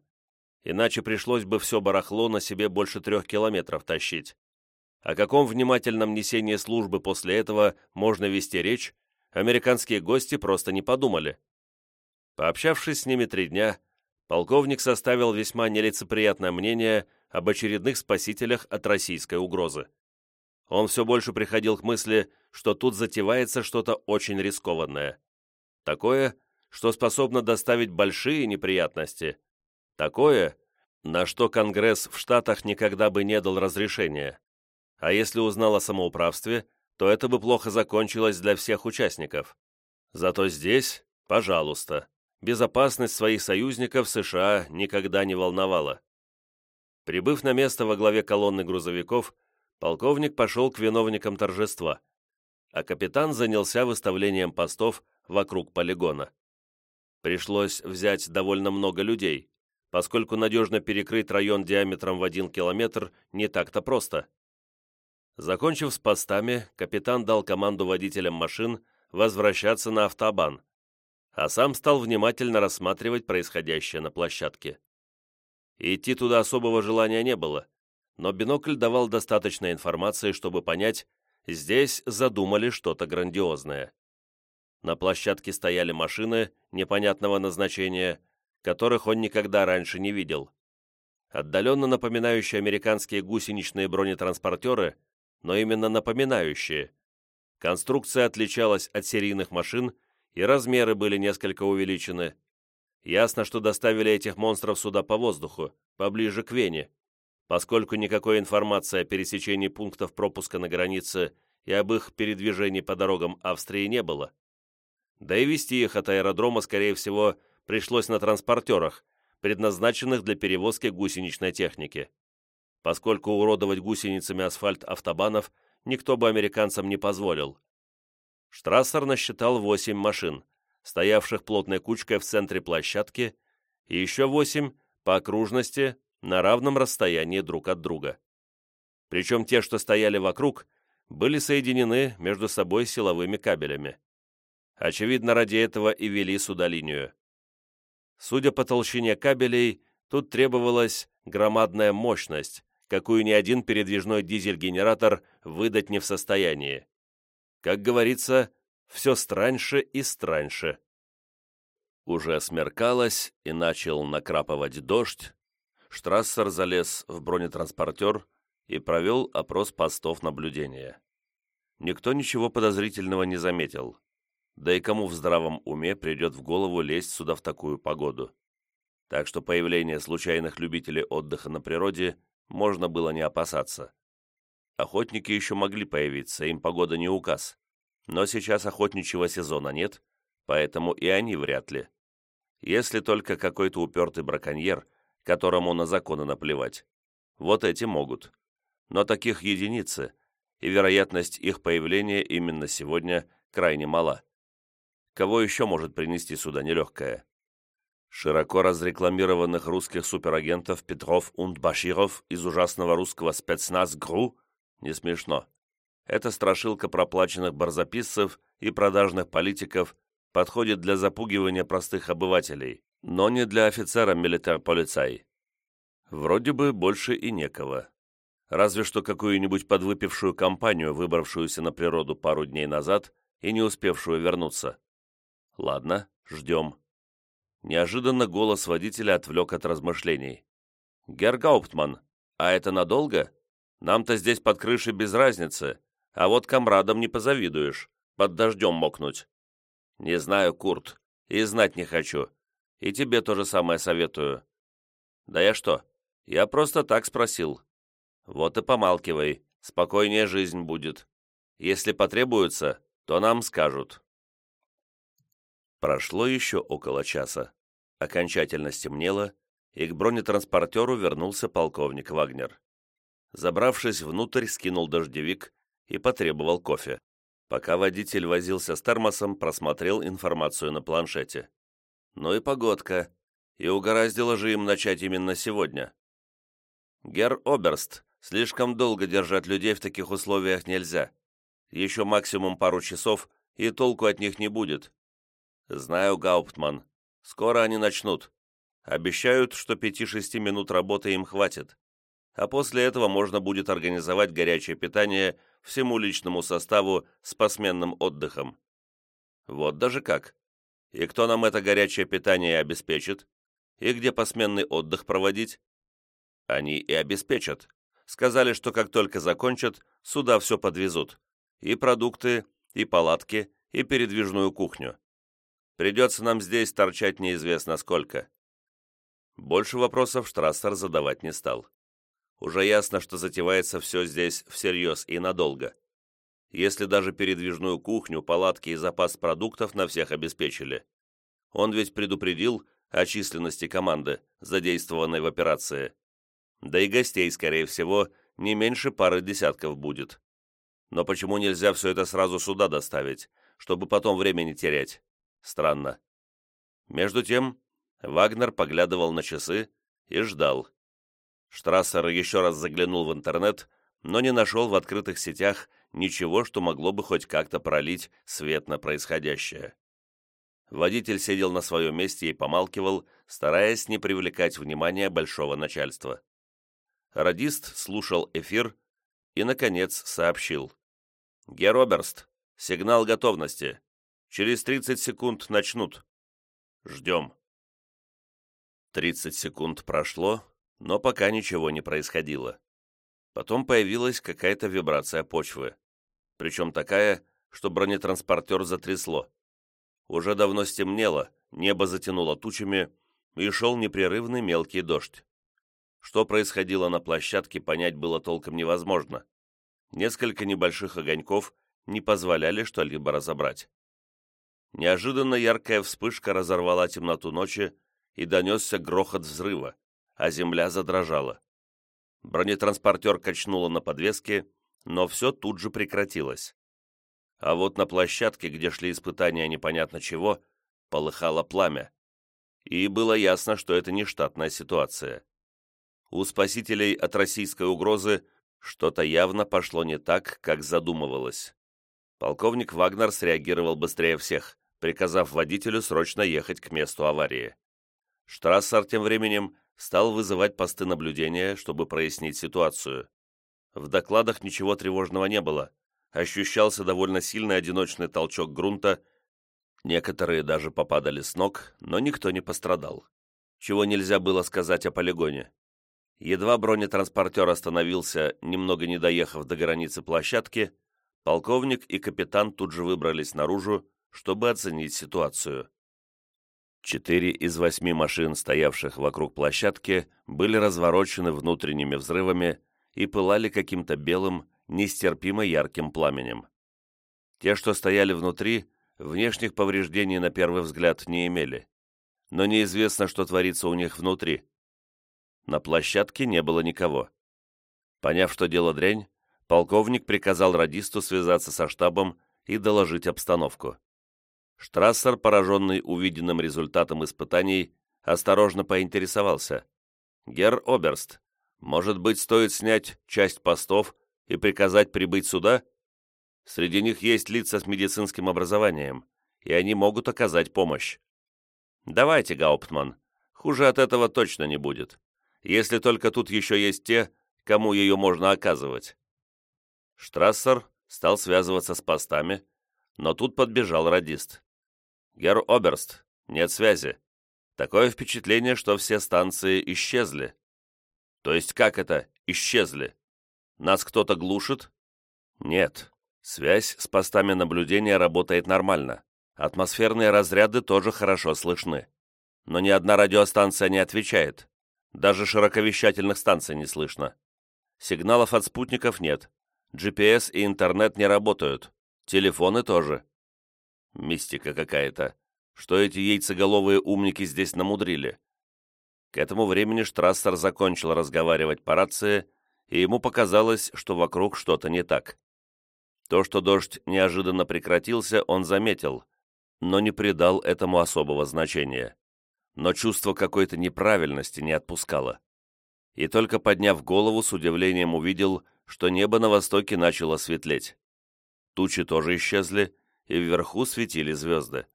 Иначе пришлось бы все барахло на себе больше трех километров тащить. О каком внимательном несении службы после этого можно вести речь, американские гости просто не подумали. Пообщавшись с ними три дня, полковник составил весьма нелицеприятное мнение об очередных спасителях от российской угрозы. Он все больше приходил к мысли, что тут затевается что-то очень рискованное. Такое, что способно доставить большие неприятности. Такое, на что Конгресс в Штатах никогда бы не дал разрешения. А если узнал о самоуправстве, то это бы плохо закончилось для всех участников. Зато здесь, пожалуйста, безопасность своих союзников США никогда не волновала. Прибыв на место во главе колонны грузовиков, полковник пошел к виновникам торжества, а капитан занялся выставлением постов вокруг полигона пришлось взять довольно много людей, поскольку надежно перекрыть район диаметром в один километр не так-то просто. Закончив с постами, капитан дал команду водителям машин возвращаться на автобан, а сам стал внимательно рассматривать происходящее на площадке. Идти туда особого желания не было, но бинокль давал достаточно информации, чтобы понять, здесь задумали что-то грандиозное. На площадке стояли машины непонятного назначения, которых он никогда раньше не видел. Отдаленно напоминающие американские гусеничные бронетранспортеры, но именно напоминающие. Конструкция отличалась от серийных машин, и размеры были несколько увеличены. Ясно, что доставили этих монстров сюда по воздуху, поближе к Вене, поскольку никакой информации о пересечении пунктов пропуска на границе и об их передвижении по дорогам Австрии не было. Да и вести их от аэродрома, скорее всего, пришлось на транспортерах, предназначенных для перевозки гусеничной техники. Поскольку уродовать гусеницами асфальт автобанов никто бы американцам не позволил. Штрассер насчитал восемь машин, стоявших плотной кучкой в центре площадки, и еще восемь по окружности на равном расстоянии друг от друга. Причем те, что стояли вокруг, были соединены между собой силовыми кабелями. Очевидно, ради этого и вели сюда линию. Судя по толщине кабелей, тут требовалась громадная мощность, какую ни один передвижной дизель-генератор выдать не в состоянии. Как говорится, все страньше и страньше. Уже смеркалось и начал накрапывать дождь. Штрассер залез в бронетранспортер и провел опрос постов наблюдения. Никто ничего подозрительного не заметил. Да и кому в здравом уме придет в голову лезть сюда в такую погоду? Так что появление случайных любителей отдыха на природе можно было не опасаться. Охотники еще могли появиться, им погода не указ. Но сейчас охотничьего сезона нет, поэтому и они вряд ли. если только какой-то упертый браконьер, которому на законы наплевать. Вот эти могут. Но таких единицы, и вероятность их появления именно сегодня крайне мала. Кого еще может принести сюда нелегкое? Широко разрекламированных русских суперагентов Петров und Баширов из ужасного русского спецназ ГРУ не смешно. Это страшилка проплаченных барзаписцев и продажных политиков подходит для запугивания простых обывателей, но не для офицера милитар-полицай. Вроде бы больше и некого. Разве что какую-нибудь подвыпившую компанию, выбравшуюся на природу пару дней назад и не успевшую вернуться. Ладно, ждем. Неожиданно голос водителя отвлек от размышлений. «Герр Гауптман, а это надолго? Нам-то здесь под крышей без разницы, а вот комрадам не позавидуешь, под дождем мокнуть». «Не знаю, Курт, и знать не хочу. И тебе то же самое советую». «Да я что? Я просто так спросил». «Вот и помалкивай, спокойнее жизнь будет. Если потребуется, то нам скажут». Прошло еще около часа. Окончательно стемнело, и к бронетранспортеру вернулся полковник Вагнер. Забравшись внутрь, скинул дождевик и потребовал кофе. Пока водитель возился с термосом, просмотрел информацию на планшете. Ну и погодка. И угораздило же им начать именно сегодня. Гер Оберст, слишком долго держать людей в таких условиях нельзя. Еще максимум пару часов, и толку от них не будет. Знаю, Гауптман. Скоро они начнут. Обещают, что пяти-шести минут работы им хватит. А после этого можно будет организовать горячее питание всему личному составу с посменным отдыхом. Вот даже как. И кто нам это горячее питание обеспечит? И где посменный отдых проводить? Они и обеспечат. Сказали, что как только закончат, сюда все подвезут. И продукты, и палатки, и передвижную кухню. Придется нам здесь торчать неизвестно сколько. Больше вопросов Штрассер задавать не стал. Уже ясно, что затевается все здесь всерьез и надолго. Если даже передвижную кухню, палатки и запас продуктов на всех обеспечили. Он ведь предупредил о численности команды, задействованной в операции. Да и гостей, скорее всего, не меньше пары десятков будет. Но почему нельзя все это сразу сюда доставить, чтобы потом времени терять? Странно. Между тем, Вагнер поглядывал на часы и ждал. Штрассер еще раз заглянул в интернет, но не нашел в открытых сетях ничего, что могло бы хоть как-то пролить свет на происходящее. Водитель сидел на своем месте и помалкивал, стараясь не привлекать внимания большого начальства. Радист слушал эфир и, наконец, сообщил. «Героберст, сигнал готовности. Через 30 секунд начнут. Ждем. 30 секунд прошло, но пока ничего не происходило. Потом появилась какая-то вибрация почвы. Причем такая, что бронетранспортер затрясло. Уже давно стемнело, небо затянуло тучами, и шел непрерывный мелкий дождь. Что происходило на площадке, понять было толком невозможно. Несколько небольших огоньков не позволяли что-либо разобрать. Неожиданно яркая вспышка разорвала темноту ночи, и донесся грохот взрыва, а земля задрожала. Бронетранспортер качнуло на подвеске, но все тут же прекратилось. А вот на площадке, где шли испытания непонятно чего, полыхало пламя. И было ясно, что это не штатная ситуация. У спасителей от российской угрозы что-то явно пошло не так, как задумывалось. Полковник Вагнер среагировал быстрее всех приказав водителю срочно ехать к месту аварии. Штрассер тем временем стал вызывать посты наблюдения, чтобы прояснить ситуацию. В докладах ничего тревожного не было. Ощущался довольно сильный одиночный толчок грунта, некоторые даже попадали с ног, но никто не пострадал. Чего нельзя было сказать о полигоне. Едва бронетранспортер остановился, немного не доехав до границы площадки, полковник и капитан тут же выбрались наружу, чтобы оценить ситуацию. Четыре из восьми машин, стоявших вокруг площадки, были разворочены внутренними взрывами и пылали каким-то белым, нестерпимо ярким пламенем. Те, что стояли внутри, внешних повреждений на первый взгляд не имели. но неизвестно, что творится у них внутри. На площадке не было никого. Поняв, что дело дрянь, полковник приказал радисту связаться со штабом и доложить обстановку. Штрассер, пораженный увиденным результатом испытаний, осторожно поинтересовался. «Герр Оберст, может быть, стоит снять часть постов и приказать прибыть сюда? Среди них есть лица с медицинским образованием, и они могут оказать помощь. Давайте, Гауптман, хуже от этого точно не будет, если только тут еще есть те, кому ее можно оказывать. Штрассер стал связываться с постами, но тут подбежал радист. «Герр Оберст, нет связи. Такое впечатление, что все станции исчезли». «То есть как это «исчезли»? Нас кто-то глушит?» «Нет. Связь с постами наблюдения работает нормально. Атмосферные разряды тоже хорошо слышны. Но ни одна радиостанция не отвечает. Даже широковещательных станций не слышно. Сигналов от спутников нет. GPS и интернет не работают. Телефоны тоже. Мистика какая-то. Что эти яйцеголовые умники здесь намудрили? К этому времени Штрассер закончил разговаривать по рации, и ему показалось, что вокруг что-то не так. То, что дождь неожиданно прекратился, он заметил, но не придал этому особого значения. Но чувство какой-то неправильности не отпускало. И только подняв голову, с удивлением увидел, что небо на востоке начало светлеть. Тучи тоже исчезли, и вверху светили звезды.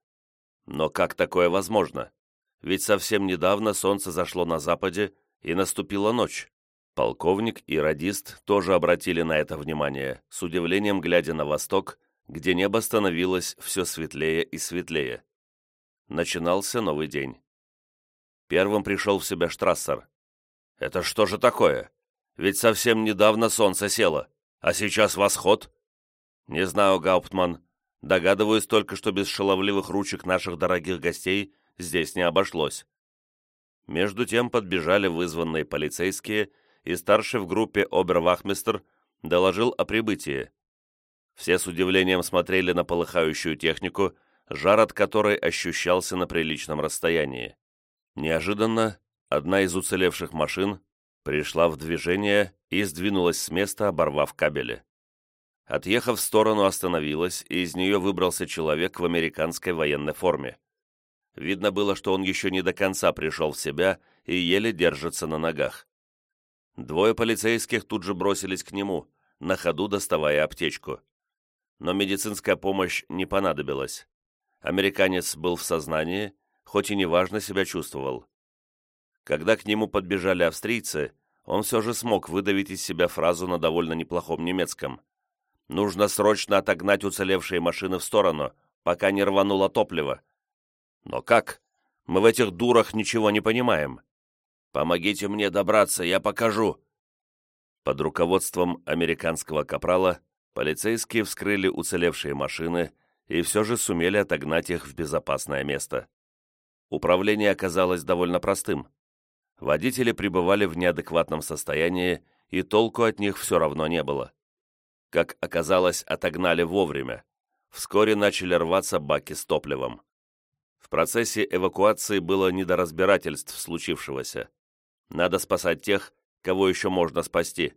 Но как такое возможно? Ведь совсем недавно солнце зашло на западе, и наступила ночь. Полковник и радист тоже обратили на это внимание, с удивлением глядя на восток, где небо становилось все светлее и светлее. Начинался новый день. Первым пришел в себя Штрассер. «Это что же такое? Ведь совсем недавно солнце село, а сейчас восход?» «Не знаю, Гауптман. Догадываюсь только, что без шаловливых ручек наших дорогих гостей здесь не обошлось». Между тем подбежали вызванные полицейские, и старший в группе обервахмистер доложил о прибытии. Все с удивлением смотрели на полыхающую технику, жар от которой ощущался на приличном расстоянии. Неожиданно одна из уцелевших машин пришла в движение и сдвинулась с места, оборвав кабели. Отъехав в сторону, остановилась, и из нее выбрался человек в американской военной форме. Видно было, что он еще не до конца пришел в себя и еле держится на ногах. Двое полицейских тут же бросились к нему, на ходу доставая аптечку но медицинская помощь не понадобилась. Американец был в сознании, хоть и неважно себя чувствовал. Когда к нему подбежали австрийцы, он все же смог выдавить из себя фразу на довольно неплохом немецком. «Нужно срочно отогнать уцелевшие машины в сторону, пока не рвануло топливо». «Но как? Мы в этих дурах ничего не понимаем». «Помогите мне добраться, я покажу». Под руководством американского капрала Полицейские вскрыли уцелевшие машины и все же сумели отогнать их в безопасное место. Управление оказалось довольно простым. Водители пребывали в неадекватном состоянии, и толку от них все равно не было. Как оказалось, отогнали вовремя. Вскоре начали рваться баки с топливом. В процессе эвакуации было недоразбирательств случившегося. Надо спасать тех, кого еще можно спасти.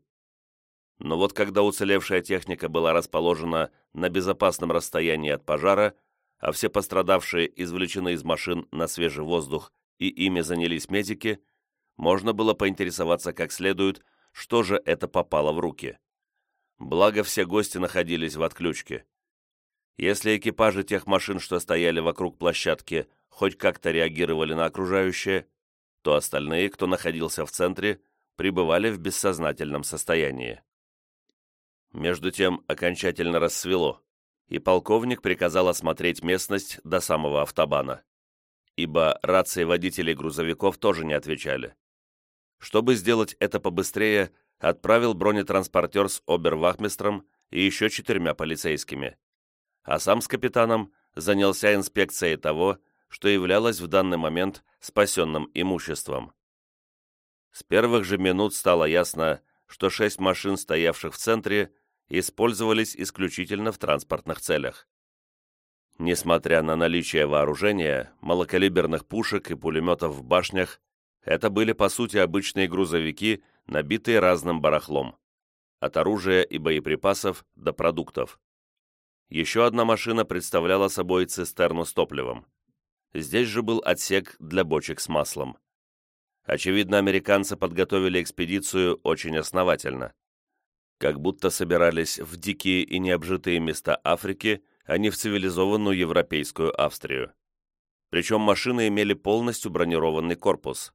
Но вот когда уцелевшая техника была расположена на безопасном расстоянии от пожара, а все пострадавшие извлечены из машин на свежий воздух и ими занялись медики, можно было поинтересоваться как следует, что же это попало в руки. Благо все гости находились в отключке. Если экипажи тех машин, что стояли вокруг площадки, хоть как-то реагировали на окружающее, то остальные, кто находился в центре, пребывали в бессознательном состоянии. Между тем окончательно рассвело, и полковник приказал осмотреть местность до самого автобана, ибо рации водителей грузовиков тоже не отвечали. Чтобы сделать это побыстрее, отправил бронетранспортер с обервахмистром и еще четырьмя полицейскими, а сам с капитаном занялся инспекцией того, что являлось в данный момент спасенным имуществом. С первых же минут стало ясно, что шесть машин, стоявших в центре, использовались исключительно в транспортных целях. Несмотря на наличие вооружения, малокалиберных пушек и пулеметов в башнях, это были по сути обычные грузовики, набитые разным барахлом. От оружия и боеприпасов до продуктов. Еще одна машина представляла собой цистерну с топливом. Здесь же был отсек для бочек с маслом. Очевидно, американцы подготовили экспедицию очень основательно. Как будто собирались в дикие и необжитые места Африки, а не в цивилизованную европейскую Австрию. Причем машины имели полностью бронированный корпус.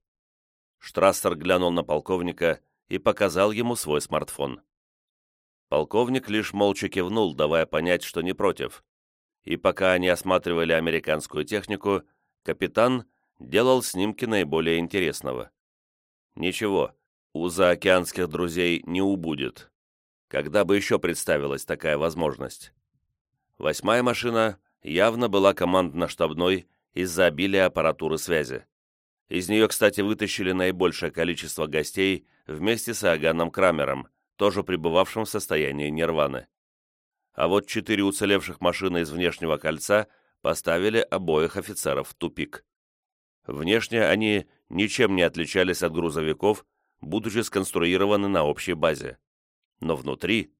Штрассер глянул на полковника и показал ему свой смартфон. Полковник лишь молча кивнул, давая понять, что не против. И пока они осматривали американскую технику, капитан делал снимки наиболее интересного. Ничего, у заокеанских друзей не убудет. Когда бы еще представилась такая возможность? Восьмая машина явно была командно-штабной из-за обилия аппаратуры связи. Из нее, кстати, вытащили наибольшее количество гостей вместе с Аганом Крамером, тоже пребывавшим в состоянии нирваны. А вот четыре уцелевших машины из внешнего кольца поставили обоих офицеров в тупик. Внешне они ничем не отличались от грузовиков, будучи сконструированы на общей базе. Но внутри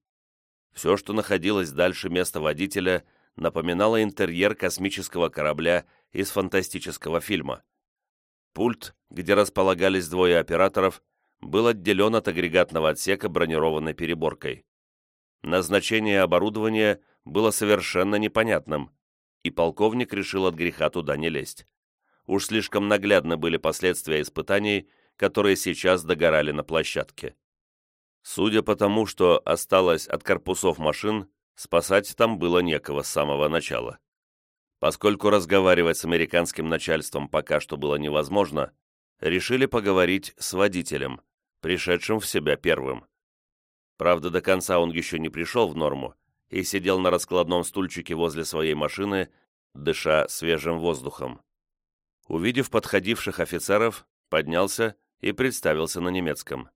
все, что находилось дальше места водителя, напоминало интерьер космического корабля из фантастического фильма. Пульт, где располагались двое операторов, был отделен от агрегатного отсека бронированной переборкой. Назначение оборудования было совершенно непонятным, и полковник решил от греха туда не лезть. Уж слишком наглядны были последствия испытаний, которые сейчас догорали на площадке. Судя по тому, что осталось от корпусов машин, спасать там было некого с самого начала. Поскольку разговаривать с американским начальством пока что было невозможно, решили поговорить с водителем, пришедшим в себя первым. Правда, до конца он еще не пришел в норму и сидел на раскладном стульчике возле своей машины, дыша свежим воздухом. Увидев подходивших офицеров, поднялся и представился на немецком.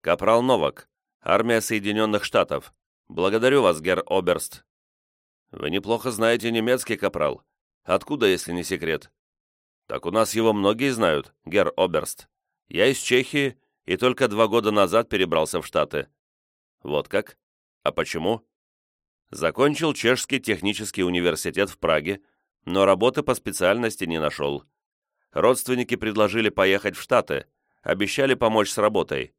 «Капрал Новак, армия Соединенных Штатов. Благодарю вас, герр Оберст». «Вы неплохо знаете немецкий, капрал. Откуда, если не секрет?» «Так у нас его многие знают, герр Оберст. Я из Чехии и только два года назад перебрался в Штаты. Вот как? А почему? Закончил Чешский технический университет в Праге, но работы по специальности не нашел. Родственники предложили поехать в Штаты, обещали помочь с работой.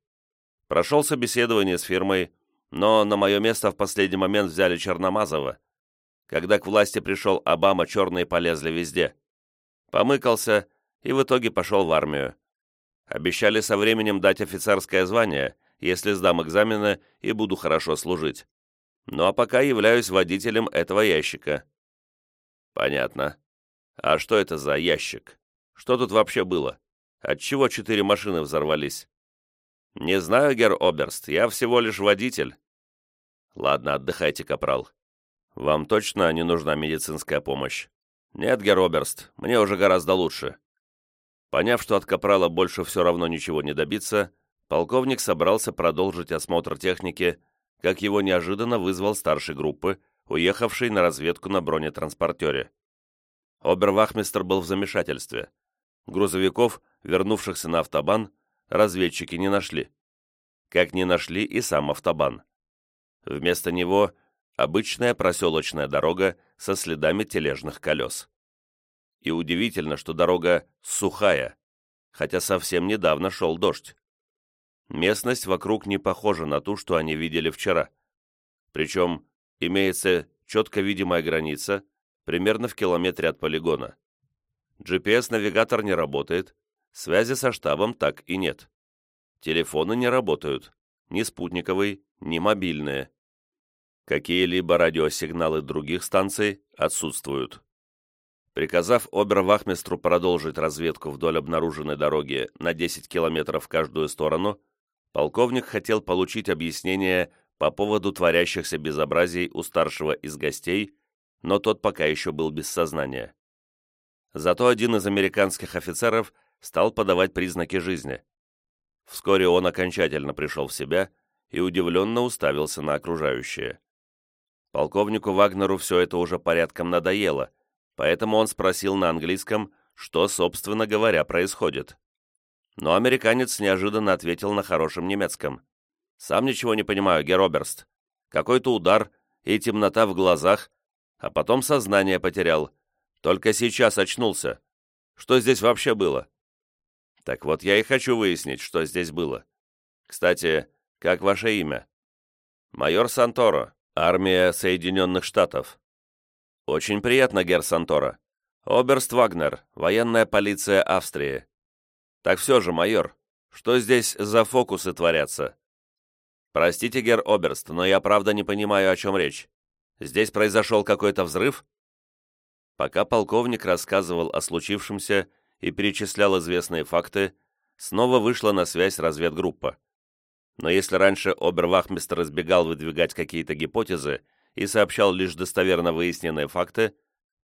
Прошел собеседование с фирмой, но на мое место в последний момент взяли Черномазова. Когда к власти пришел Обама, черные полезли везде. Помыкался и в итоге пошел в армию. Обещали со временем дать офицерское звание, если сдам экзамены и буду хорошо служить. Ну а пока являюсь водителем этого ящика. Понятно. А что это за ящик? Что тут вообще было? Отчего четыре машины взорвались? Не знаю, герр Оберст, я всего лишь водитель. Ладно, отдыхайте, капрал. Вам точно не нужна медицинская помощь? Нет, герр Оберст, мне уже гораздо лучше. Поняв, что от Капрала больше все равно ничего не добиться, полковник собрался продолжить осмотр техники, как его неожиданно вызвал старший группы, уехавший на разведку на бронетранспортере. Обервахмистер был в замешательстве. Грузовиков, вернувшихся на автобан, разведчики не нашли. Как не нашли и сам автобан. Вместо него обычная проселочная дорога со следами тележных колес. И удивительно, что дорога сухая, хотя совсем недавно шел дождь. Местность вокруг не похожа на ту, что они видели вчера. Причем имеется четко видимая граница, примерно в километре от полигона. GPS-навигатор не работает, связи со штабом так и нет. Телефоны не работают, ни спутниковые, ни мобильные. Какие-либо радиосигналы других станций отсутствуют. Приказав обервахмистру продолжить разведку вдоль обнаруженной дороги на 10 километров в каждую сторону, полковник хотел получить объяснение по поводу творящихся безобразий у старшего из гостей, но тот пока еще был без сознания. Зато один из американских офицеров стал подавать признаки жизни. Вскоре он окончательно пришел в себя и удивленно уставился на окружающее. Полковнику Вагнеру все это уже порядком надоело, поэтому он спросил на английском, что, собственно говоря, происходит. Но американец неожиданно ответил на хорошем немецком. «Сам ничего не понимаю, Героберст. Какой-то удар и темнота в глазах, а потом сознание потерял. Только сейчас очнулся. Что здесь вообще было?» «Так вот, я и хочу выяснить, что здесь было. Кстати, как ваше имя?» «Майор Санторо, армия Соединенных Штатов». «Очень приятно, герр Санторо. Оберст Вагнер, военная полиция Австрии. Так все же, майор, что здесь за фокусы творятся?» «Простите, герр Оберст, но я правда не понимаю, о чем речь. Здесь произошел какой-то взрыв?» Пока полковник рассказывал о случившемся и перечислял известные факты, снова вышла на связь разведгруппа. Но если раньше обервахмистр избегал выдвигать какие-то гипотезы и сообщал лишь достоверно выясненные факты,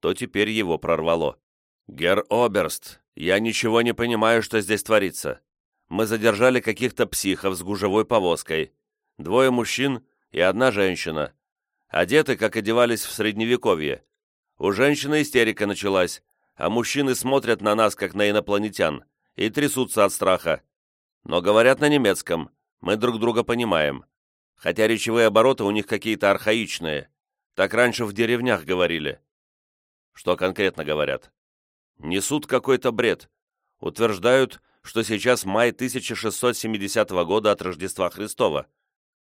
то теперь его прорвало. «Герр Оберст, я ничего не понимаю, что здесь творится. Мы задержали каких-то психов с гужевой повозкой. Двое мужчин и одна женщина. Одеты, как одевались в Средневековье. У женщины истерика началась, а мужчины смотрят на нас, как на инопланетян, и трясутся от страха. Но говорят на немецком, мы друг друга понимаем. Хотя речевые обороты у них какие-то архаичные. Так раньше в деревнях говорили. Что конкретно говорят? Несут какой-то бред. Утверждают, что сейчас май 1670 года от Рождества Христова.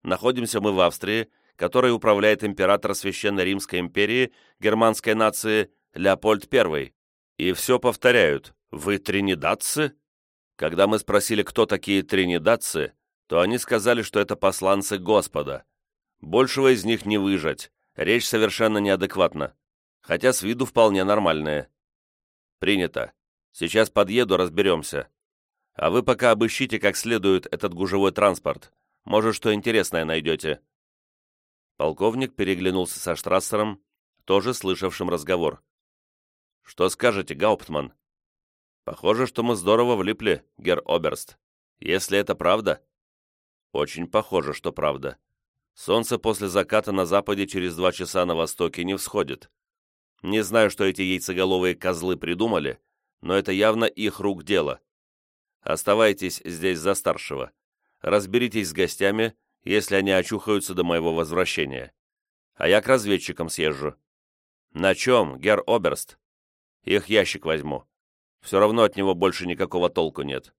Находимся мы в Австрии, которой управляет император Священной Римской империи германской нации Леопольд I. И все повторяют. «Вы тринидадцы?» Когда мы спросили, кто такие тринидадцы, то они сказали, что это посланцы Господа. Большего из них не выжать, речь совершенно неадекватна, хотя с виду вполне нормальная. Принято. Сейчас подъеду, разберемся. А вы пока обыщите как следует этот гужевой транспорт. Может, что интересное найдете». Полковник переглянулся со Штрассером, тоже слышавшим разговор. «Что скажете, Гауптман?» «Похоже, что мы здорово влипли, гер Оберст. Если это правда, очень похоже, что правда. Солнце после заката на западе через два часа на востоке не всходит. Не знаю, что эти яйцеголовые козлы придумали, но это явно их рук дело. Оставайтесь здесь за старшего. Разберитесь с гостями, если они очухаются до моего возвращения. А я к разведчикам съезжу. На чем, гер Оберст? Их ящик возьму. Все равно от него больше никакого толку нет.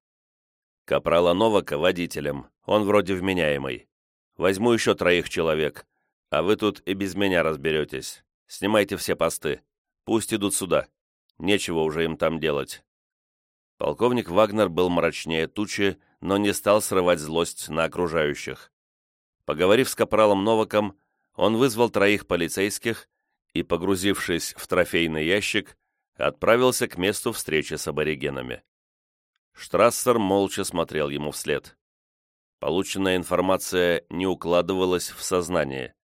Капрала Новака водителем, он вроде вменяемый. Возьму еще троих человек, а вы тут и без меня разберетесь. Снимайте все посты. Пусть идут сюда. Нечего уже им там делать». Полковник Вагнер был мрачнее тучи, но не стал срывать злость на окружающих. Поговорив с капралом Новаком, он вызвал троих полицейских и, погрузившись в трофейный ящик, отправился к месту встречи с аборигенами. Штрассер молча смотрел ему вслед. Полученная информация не укладывалась в сознание.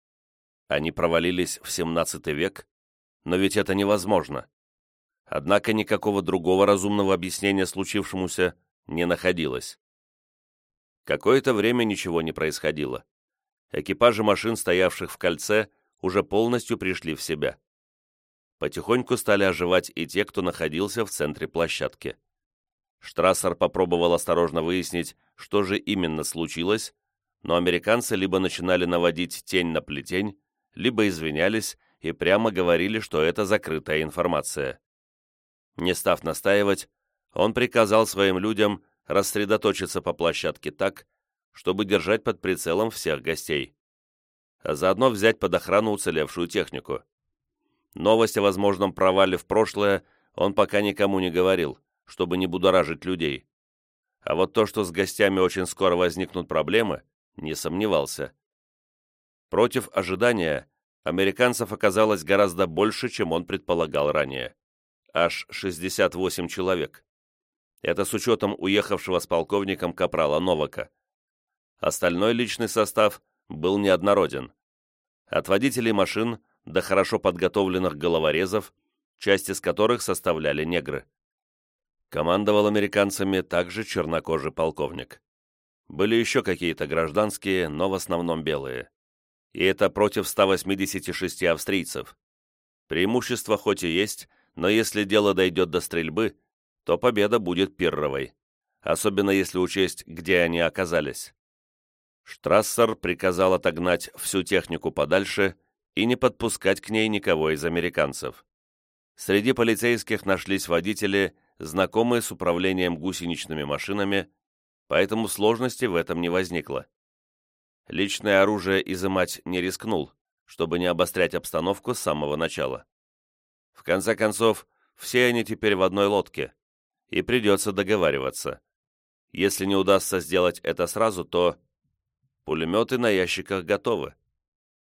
Они провалились в 17 век, но ведь это невозможно. Однако никакого другого разумного объяснения случившемуся не находилось. Какое-то время ничего не происходило. Экипажи машин, стоявших в кольце, уже полностью пришли в себя. Потихоньку стали оживать и те, кто находился в центре площадки. Штрассер попробовал осторожно выяснить, что же именно случилось, но американцы либо начинали наводить тень на плетень, либо извинялись и прямо говорили, что это закрытая информация. Не став настаивать, он приказал своим людям рассредоточиться по площадке так, чтобы держать под прицелом всех гостей, а заодно взять под охрану уцелевшую технику. Новость о возможном провале в прошлое он пока никому не говорил, чтобы не будоражить людей. А вот то, что с гостями очень скоро возникнут проблемы, не сомневался. Против ожидания американцев оказалось гораздо больше, чем он предполагал ранее. Аж 68 человек. Это с учетом уехавшего с полковником капрала Новака. Остальной личный состав был неоднороден. От водителей машин до хорошо подготовленных головорезов, часть из которых составляли негры. Командовал американцами также чернокожий полковник. Были еще какие-то гражданские, но в основном белые. и это против 186 австрийцев. Преимущество хоть и есть, но если дело дойдет до стрельбы, то победа будет пирровой, особенно если учесть, где они оказались. Штрассер приказал отогнать всю технику подальше и не подпускать к ней никого из американцев. Среди полицейских нашлись водители, знакомые с управлением гусеничными машинами, поэтому сложности в этом не возникло. Личное оружие изымать не рискнул, чтобы не обострять обстановку с самого начала. В конце концов, все они теперь в одной лодке, и придется договариваться. Если не удастся сделать это сразу, то... Пулеметы на ящиках готовы.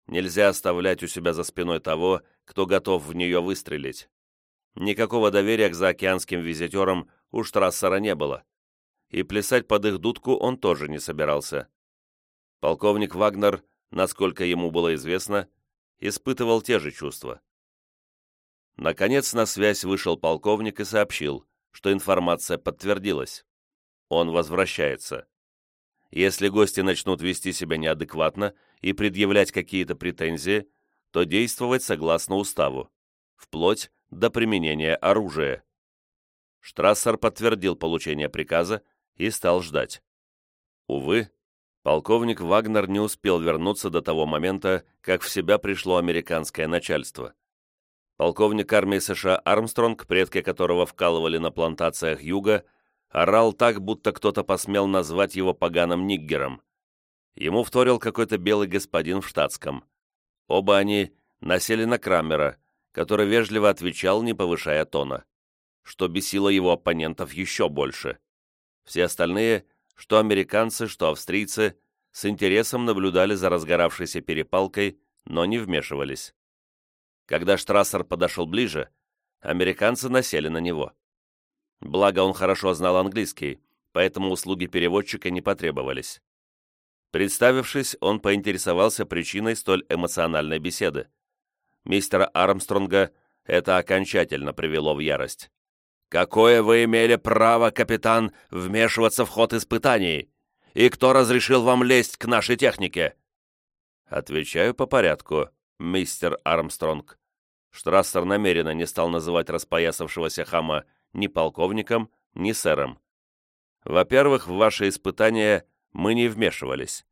Нельзя оставлять у себя за спиной того, кто готов в нее выстрелить. Никакого доверия к заокеанским визитерам у Штрассера не было. И плясать под их дудку он тоже не собирался. Полковник Вагнер, насколько ему было известно, испытывал те же чувства. Наконец на связь вышел полковник и сообщил, что информация подтвердилась. Он возвращается. Если гости начнут вести себя неадекватно и предъявлять какие-то претензии, то действовать согласно уставу, вплоть до применения оружия. Штрассер подтвердил получение приказа и стал ждать. Увы, полковник Вагнер не успел вернуться до того момента, как в себя пришло американское начальство. Полковник армии США Армстронг, предки которого вкалывали на плантациях юга, орал так, будто кто-то посмел назвать его поганым ниггером. Ему вторил какой-то белый господин в штатском. Оба они насели на Крамера, который вежливо отвечал, не повышая тона, что бесило его оппонентов еще больше. Все остальные, что американцы, что австрийцы, с интересом наблюдали за разгоравшейся перепалкой, но не вмешивались. Когда Штрассер подошел ближе, американцы насели на него. Благо он хорошо знал английский, поэтому услуги переводчика не потребовались. Представившись, он поинтересовался причиной столь эмоциональной беседы. Мистера Армстронга это окончательно привело в ярость. «Какое вы имели право, капитан, вмешиваться в ход испытаний? И кто разрешил вам лезть к нашей технике?» Отвечаю по порядку, мистер Армстронг. Штрассер намеренно не стал называть распоясавшегося хама ни полковником, ни сэром. Во-первых, в ваши испытания мы не вмешивались,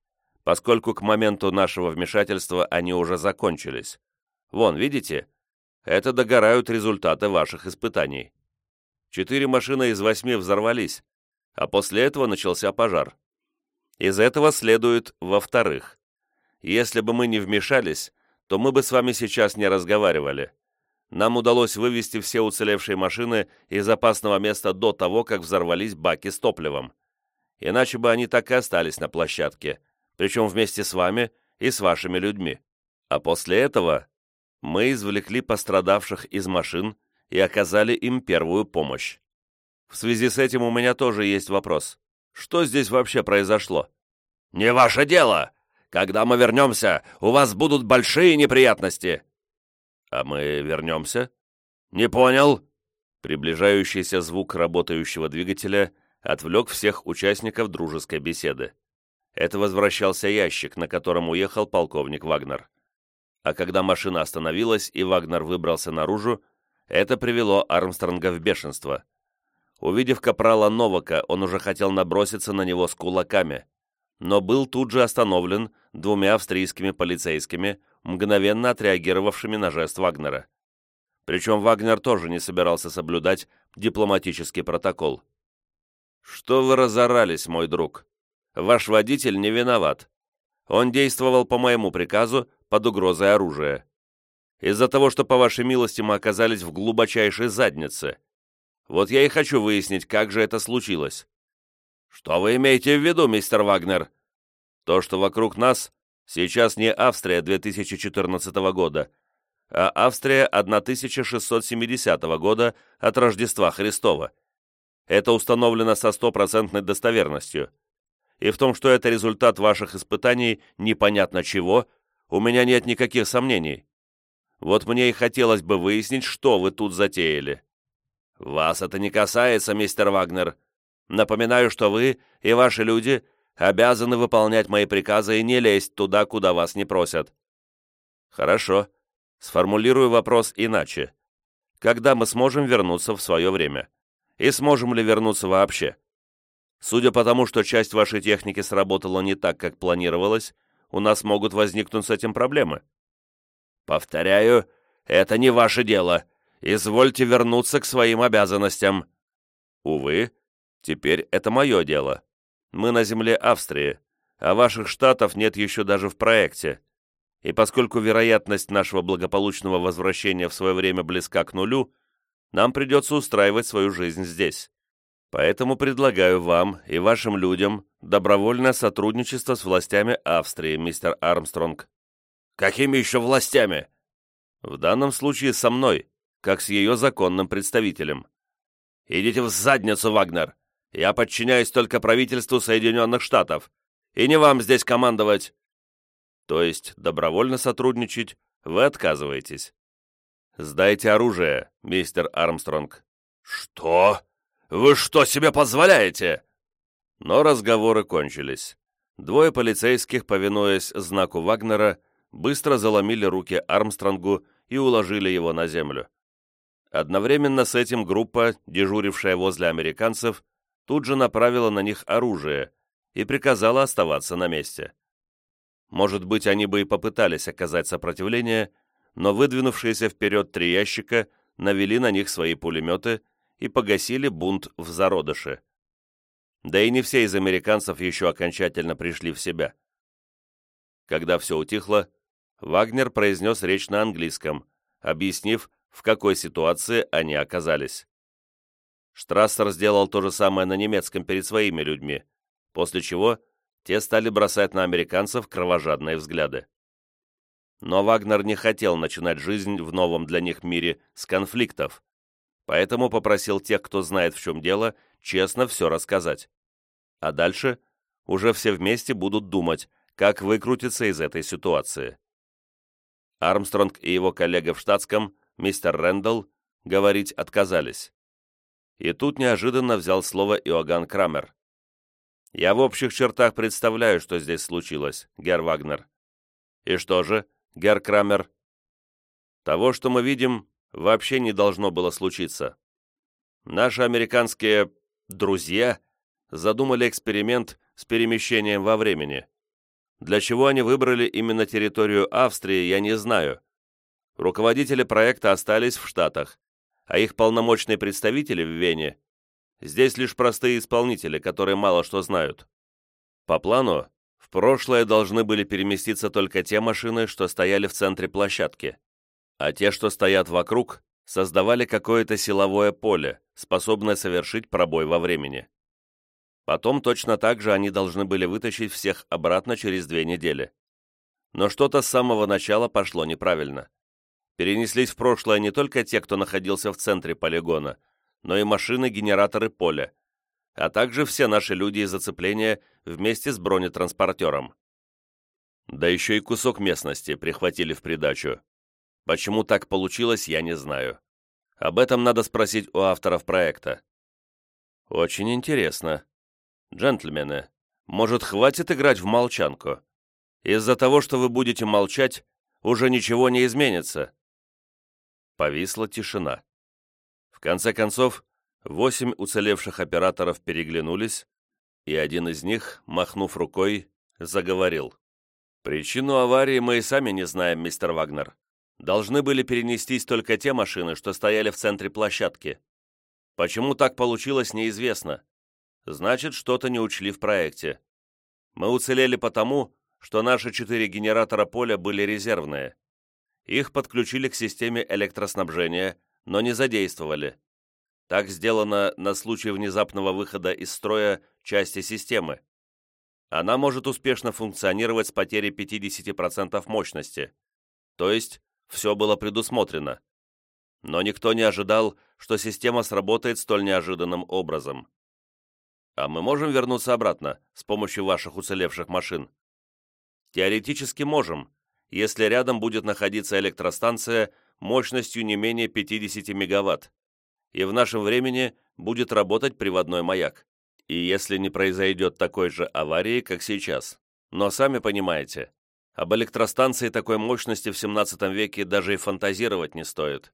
поскольку к моменту нашего вмешательства они уже закончились. Вон, видите? Это догорают результаты ваших испытаний. Четыре машины из восьми взорвались, а после этого начался пожар. Из этого следует, во-вторых, если бы мы не вмешались, то мы бы с вами сейчас не разговаривали. Нам удалось вывести все уцелевшие машины из опасного места до того, как взорвались баки с топливом. Иначе бы они так и остались на площадке, причем вместе с вами и с вашими людьми. А после этого мы извлекли пострадавших из машин и оказали им первую помощь. В связи с этим у меня тоже есть вопрос. Что здесь вообще произошло? «Не ваше дело!» Когда мы вернемся, у вас будут большие неприятности». «А мы вернемся?» «Не понял». Приближающийся звук работающего двигателя отвлек всех участников дружеской беседы. Это возвращался ящик, на котором уехал полковник Вагнер. А когда машина остановилась и Вагнер выбрался наружу, это привело Армстронга в бешенство. Увидев капрала Новака, он уже хотел наброситься на него с кулаками но был тут же остановлен двумя австрийскими полицейскими, мгновенно отреагировавшими на жест Вагнера. Причем Вагнер тоже не собирался соблюдать дипломатический протокол. «Что вы разорались, мой друг? Ваш водитель не виноват. Он действовал по моему приказу под угрозой оружия. Из-за того, что, по вашей милости, мы оказались в глубочайшей заднице. Вот я и хочу выяснить, как же это случилось. «Что вы имеете в виду, мистер Вагнер?» «То, что вокруг нас сейчас не Австрия 2014 года, а Австрия 1670 года от Рождества Христова. Это установлено со стопроцентной достоверностью. И в том, что это результат ваших испытаний непонятно чего, у меня нет никаких сомнений. Вот мне и хотелось бы выяснить, что вы тут затеяли». «Вас это не касается, мистер Вагнер», Напоминаю, что вы и ваши люди обязаны выполнять мои приказы и не лезть туда, куда вас не просят. Хорошо. Сформулирую вопрос иначе. Когда мы сможем вернуться в свое время? И сможем ли вернуться вообще? Судя по тому, что часть вашей техники сработала не так, как планировалось, у нас могут возникнуть с этим проблемы. Повторяю, это не ваше дело. Извольте вернуться к своим обязанностям. Увы, теперь это мое дело. Мы на земле Австрии, а ваших штатов нет еще даже в проекте. И поскольку вероятность нашего благополучного возвращения в свое время близка к нулю, нам придется устраивать свою жизнь здесь. Поэтому предлагаю вам и вашим людям добровольное сотрудничество с властями Австрии, мистер Армстронг. Какими еще властями? В данном случае со мной, как с ее законным представителем. Идите в задницу, Вагнер. Я подчиняюсь только правительству Соединенных Штатов. И не вам здесь командовать. То есть добровольно сотрудничать вы отказываетесь. Сдайте оружие, мистер Армстронг. Что? Вы что себе позволяете?» Но разговоры кончились. Двое полицейских, повинуясь знаку Вагнера, быстро заломили руки Армстронгу и уложили его на землю. Одновременно с этим группа, дежурившая возле американцев, тут же направила на них оружие и приказала оставаться на месте. Может быть, они бы и попытались оказать сопротивление, но выдвинувшиеся вперед три ящика навели на них свои пулеметы и погасили бунт в зародыше. Да и не все из американцев еще окончательно пришли в себя. Когда все утихло, Вагнер произнес речь на английском, объяснив, в какой ситуации они оказались. Штрассер сделал то же самое на немецком перед своими людьми, после чего те стали бросать на американцев кровожадные взгляды. Но Вагнер не хотел начинать жизнь в новом для них мире с конфликтов, поэтому попросил тех, кто знает, в чем дело, честно все рассказать. А дальше уже все вместе будут думать, как выкрутиться из этой ситуации. Армстронг и его коллега в штатском, мистер Рэндалл, говорить отказались. И тут неожиданно взял слово Иоганн Крамер. «Я в общих чертах представляю, что здесь случилось, Герр Вагнер». «И что же, Герр Крамер?» «Того, что мы видим, вообще не должно было случиться. Наши американские «друзья» задумали эксперимент с перемещением во времени. Для чего они выбрали именно территорию Австрии, я не знаю. Руководители проекта остались в Штатах, а их полномочные представители в Вене. Здесь лишь простые исполнители, которые мало что знают. По плану, в прошлое должны были переместиться только те машины, что стояли в центре площадки а те, что стоят вокруг, создавали какое-то силовое поле, способное совершить пробой во времени. Потом точно так же они должны были вытащить всех обратно через две недели. Но что-то с самого начала пошло неправильно. Перенеслись в прошлое не только те, кто находился в центре полигона, но и машины-генераторы поля, а также все наши люди из зацепления вместе с бронетранспортером. Да еще и кусок местности прихватили в придачу, Почему так получилось, я не знаю. Об этом надо спросить у авторов проекта. Очень интересно. Джентльмены, может, хватит играть в молчанку? Из-за того, что вы будете молчать, уже ничего не изменится. Повисла тишина. В конце концов, восемь уцелевших операторов переглянулись, и один из них, махнув рукой, заговорил. «Причину аварии мы и сами не знаем, мистер Вагнер должны были перенестись только те машины, что стояли в центре площадки. Почему так получилось, неизвестно. Значит, что-то не учли в проекте. Мы уцелели потому, что наши четыре генератора поля были резервные. Их подключили к системе электроснабжения, но не задействовали. Так сделано на случай внезапного выхода из строя части системы. Она может успешно функционировать с потерей 50% мощности, то есть все было предусмотрено. Но никто не ожидал, что система сработает столь неожиданным образом. А мы можем вернуться обратно с помощью ваших уцелевших машин? Теоретически можем, если рядом будет находиться электростанция мощностью не менее 50 мегаватт, и в нашем времени будет работать приводной маяк. И если не произойдет такой же аварии, как сейчас. Но сами понимаете, Об электростанции такой мощности в 17 веке даже и фантазировать не стоит.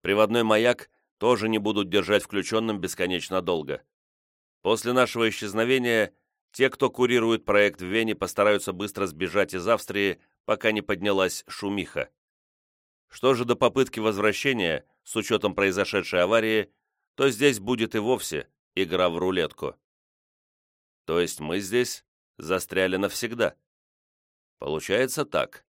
Приводной маяк тоже не будут держать включенным бесконечно долго. После нашего исчезновения те, кто курирует проект в Вене, постараются быстро сбежать из Австрии, пока не поднялась шумиха. Что же до попытки возвращения, с учетом произошедшей аварии, то здесь будет и вовсе игра в рулетку. То есть мы здесь застряли навсегда. Получается так.